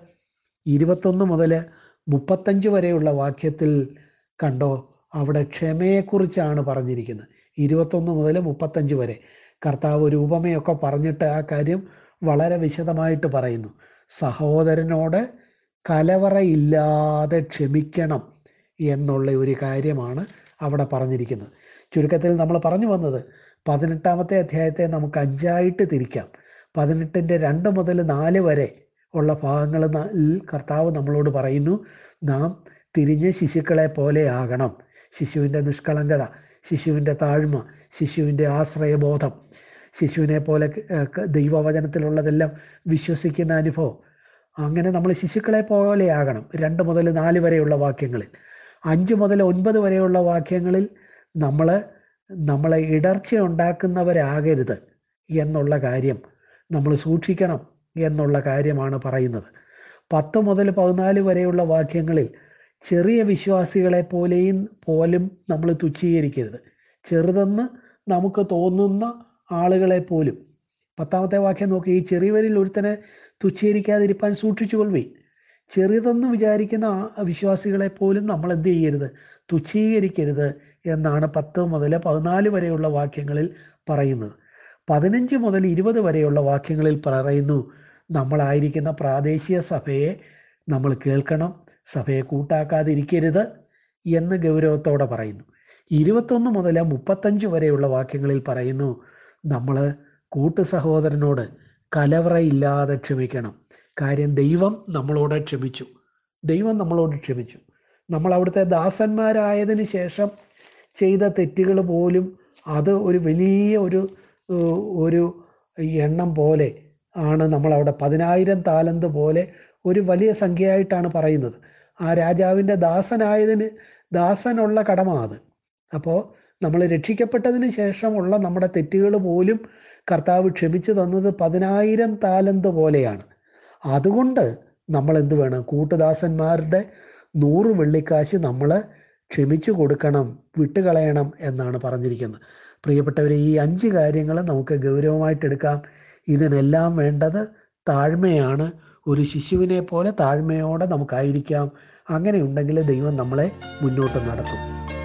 ഇരുപത്തൊന്ന് മുതൽ മുപ്പത്തഞ്ച് വരെയുള്ള വാക്യത്തിൽ കണ്ടോ? അവിടെ ക്ഷമയെക്കുറിച്ചാണ് പറഞ്ഞിരിക്കുന്നത്. ഇരുപത്തൊന്ന് മുതൽ മുപ്പത്തഞ്ച് വരെ. കർത്താവ് രൂപമയൊക്കെ പറഞ്ഞിട്ട് ആ കാര്യം വളരെ വിശദമായിട്ട് പറയുന്നു. സഹോദരനോട് കലവറയില്ലാതെ ക്ഷമിക്കണം എന്നുള്ള ഒരു കാര്യമാണ് അവിടെ പറഞ്ഞിരിക്കുന്നത്. ചുരുക്കത്തിൽ നമ്മൾ പറഞ്ഞു വന്നത് പതിനെട്ടാമത്തെ അധ്യായത്തെ നമുക്ക് അഞ്ചായിട്ട് തിരിക്കാം. പതിനെട്ടിന്റെ രണ്ട് മുതൽ നാല് വരെ ഉള്ള ഭാഗങ്ങൾ കർത്താവ് നമ്മളോട് പറയുന്നു നാം തിരിഞ്ഞ് ശിശുക്കളെ പോലെ ആകണം. ശിശുവിന്റെ നിഷ്കളങ്കത ശിശുവിന്റെ താഴ്മ ശിശുവിന്റെ ആശ്രയബോധം ശിശുവിനെ പോലെ ദൈവവചനത്തിലുള്ളതെല്ലാം വിശ്വസിക്കുന്ന അനുഭവം. അങ്ങനെ നമ്മൾ ശിശുക്കളെ പോലെ ആകണം. രണ്ട് മുതൽ നാല് വരെയുള്ള വാക്യങ്ങളിൽ. അഞ്ച് മുതൽ ഒൻപത് വരെയുള്ള വാക്യങ്ങളിൽ നമ്മൾ നമ്മളെ ഇടർച്ച ഉണ്ടാക്കുന്നവരാകരുത് എന്നുള്ള കാര്യം നമ്മൾ സൂക്ഷിക്കണം എന്നുള്ള കാര്യമാണ് പറയുന്നത്. പത്ത് മുതൽ പതിനാല് വരെയുള്ള വാക്യങ്ങളിൽ ചെറിയ വിശ്വാസികളെ പോലെയും പോലും നമ്മൾ തുച്ഛീകരിക്കരുത്. ചെറുതെന്ന് നമുക്ക് തോന്നുന്ന ആളുകളെ പോലും. പത്താമത്തെ വാക്യം നോക്കി ഈ ചെറിയവരിൽ ഒരുത്തനെ തുച്ഛീകരിക്കാതിരിപ്പാൻ സൂക്ഷിച്ചുകൊള്ളി ചെറുതെന്ന് വിചാരിക്കുന്ന വിശ്വാസികളെ പോലും നമ്മൾ എന്ത് ചെയ്യരുത്? തുച്ഛീകരിക്കരുത് എന്നാണ് പത്ത് മുതൽ പതിനാല് വരെയുള്ള വാക്യങ്ങളിൽ പറയുന്നത്. പതിനഞ്ച് മുതൽ ഇരുപത് വരെയുള്ള വാക്യങ്ങളിൽ പറയുന്നു നമ്മളായിരിക്കുന്ന പ്രാദേശിക സഭയെ നമ്മൾ കേൾക്കണം സഭയെ കൂട്ടാക്കാതിരിക്കരുത് എന്ന് ഗൗരവത്തോടെ പറയുന്നു. ഇരുപത്തൊന്ന് മുതൽ മുപ്പത്തഞ്ച് വരെയുള്ള വാക്യങ്ങളിൽ പറയുന്നു നമ്മൾ കൂട്ടു സഹോദരനോട് കലവറയില്ലാതെ ക്ഷമിക്കണം. കാര്യം ദൈവം നമ്മളോട് ക്ഷമിച്ചു. ദൈവം നമ്മളോട് ക്ഷമിച്ചു. നമ്മൾ അവിടുത്തെ ദാസന്മാരായതിനു ശേഷം ചെയ്ത തെറ്റുകൾ പോലും അത് ഒരു വലിയ ഒരു ഒരു എണ്ണം പോലെ ആണ് നമ്മൾ അവിടെ പതിനായിരം താലന്ത് പോലെ ഒരു വലിയ സംഖ്യയായിട്ടാണ് പറയുന്നത്. ആ രാജാവിന്റെ ദാസനായതിന് ദാസനുള്ള കടമ അത്. അപ്പോൾ നമ്മൾ രക്ഷിക്കപ്പെട്ടതിന് ശേഷമുള്ള നമ്മുടെ തെറ്റുകൾ പോലും കർത്താവ് ക്ഷമിച്ചു തന്നത് പതിനായിരം താലന്ത് പോലെയാണ്. അതുകൊണ്ട് നമ്മൾ എന്ത് വേണം? കൂട്ടുദാസന്മാരുടെ നൂറ് വെള്ളിക്കാശ് നമ്മൾ ക്ഷമിച്ചു കൊടുക്കണം വിട്ടുകളയണം എന്നാണ് പറഞ്ഞിരിക്കുന്നത്. പ്രിയപ്പെട്ടവരെ ഈ അഞ്ച് കാര്യങ്ങൾ നമുക്ക് ഗൗരവമായിട്ട് എടുക്കാം. ഇതിനെല്ലാം വേണ്ടത് താഴ്മയാണ്. ഒരു ശിശുവിനെ പോലെ താഴ്മയോടെ നമുക്കായിരിക്കാം. അങ്ങനെ ഉണ്ടെങ്കിൽ ദൈവം നമ്മളെ മുന്നോട്ട് നടത്തും.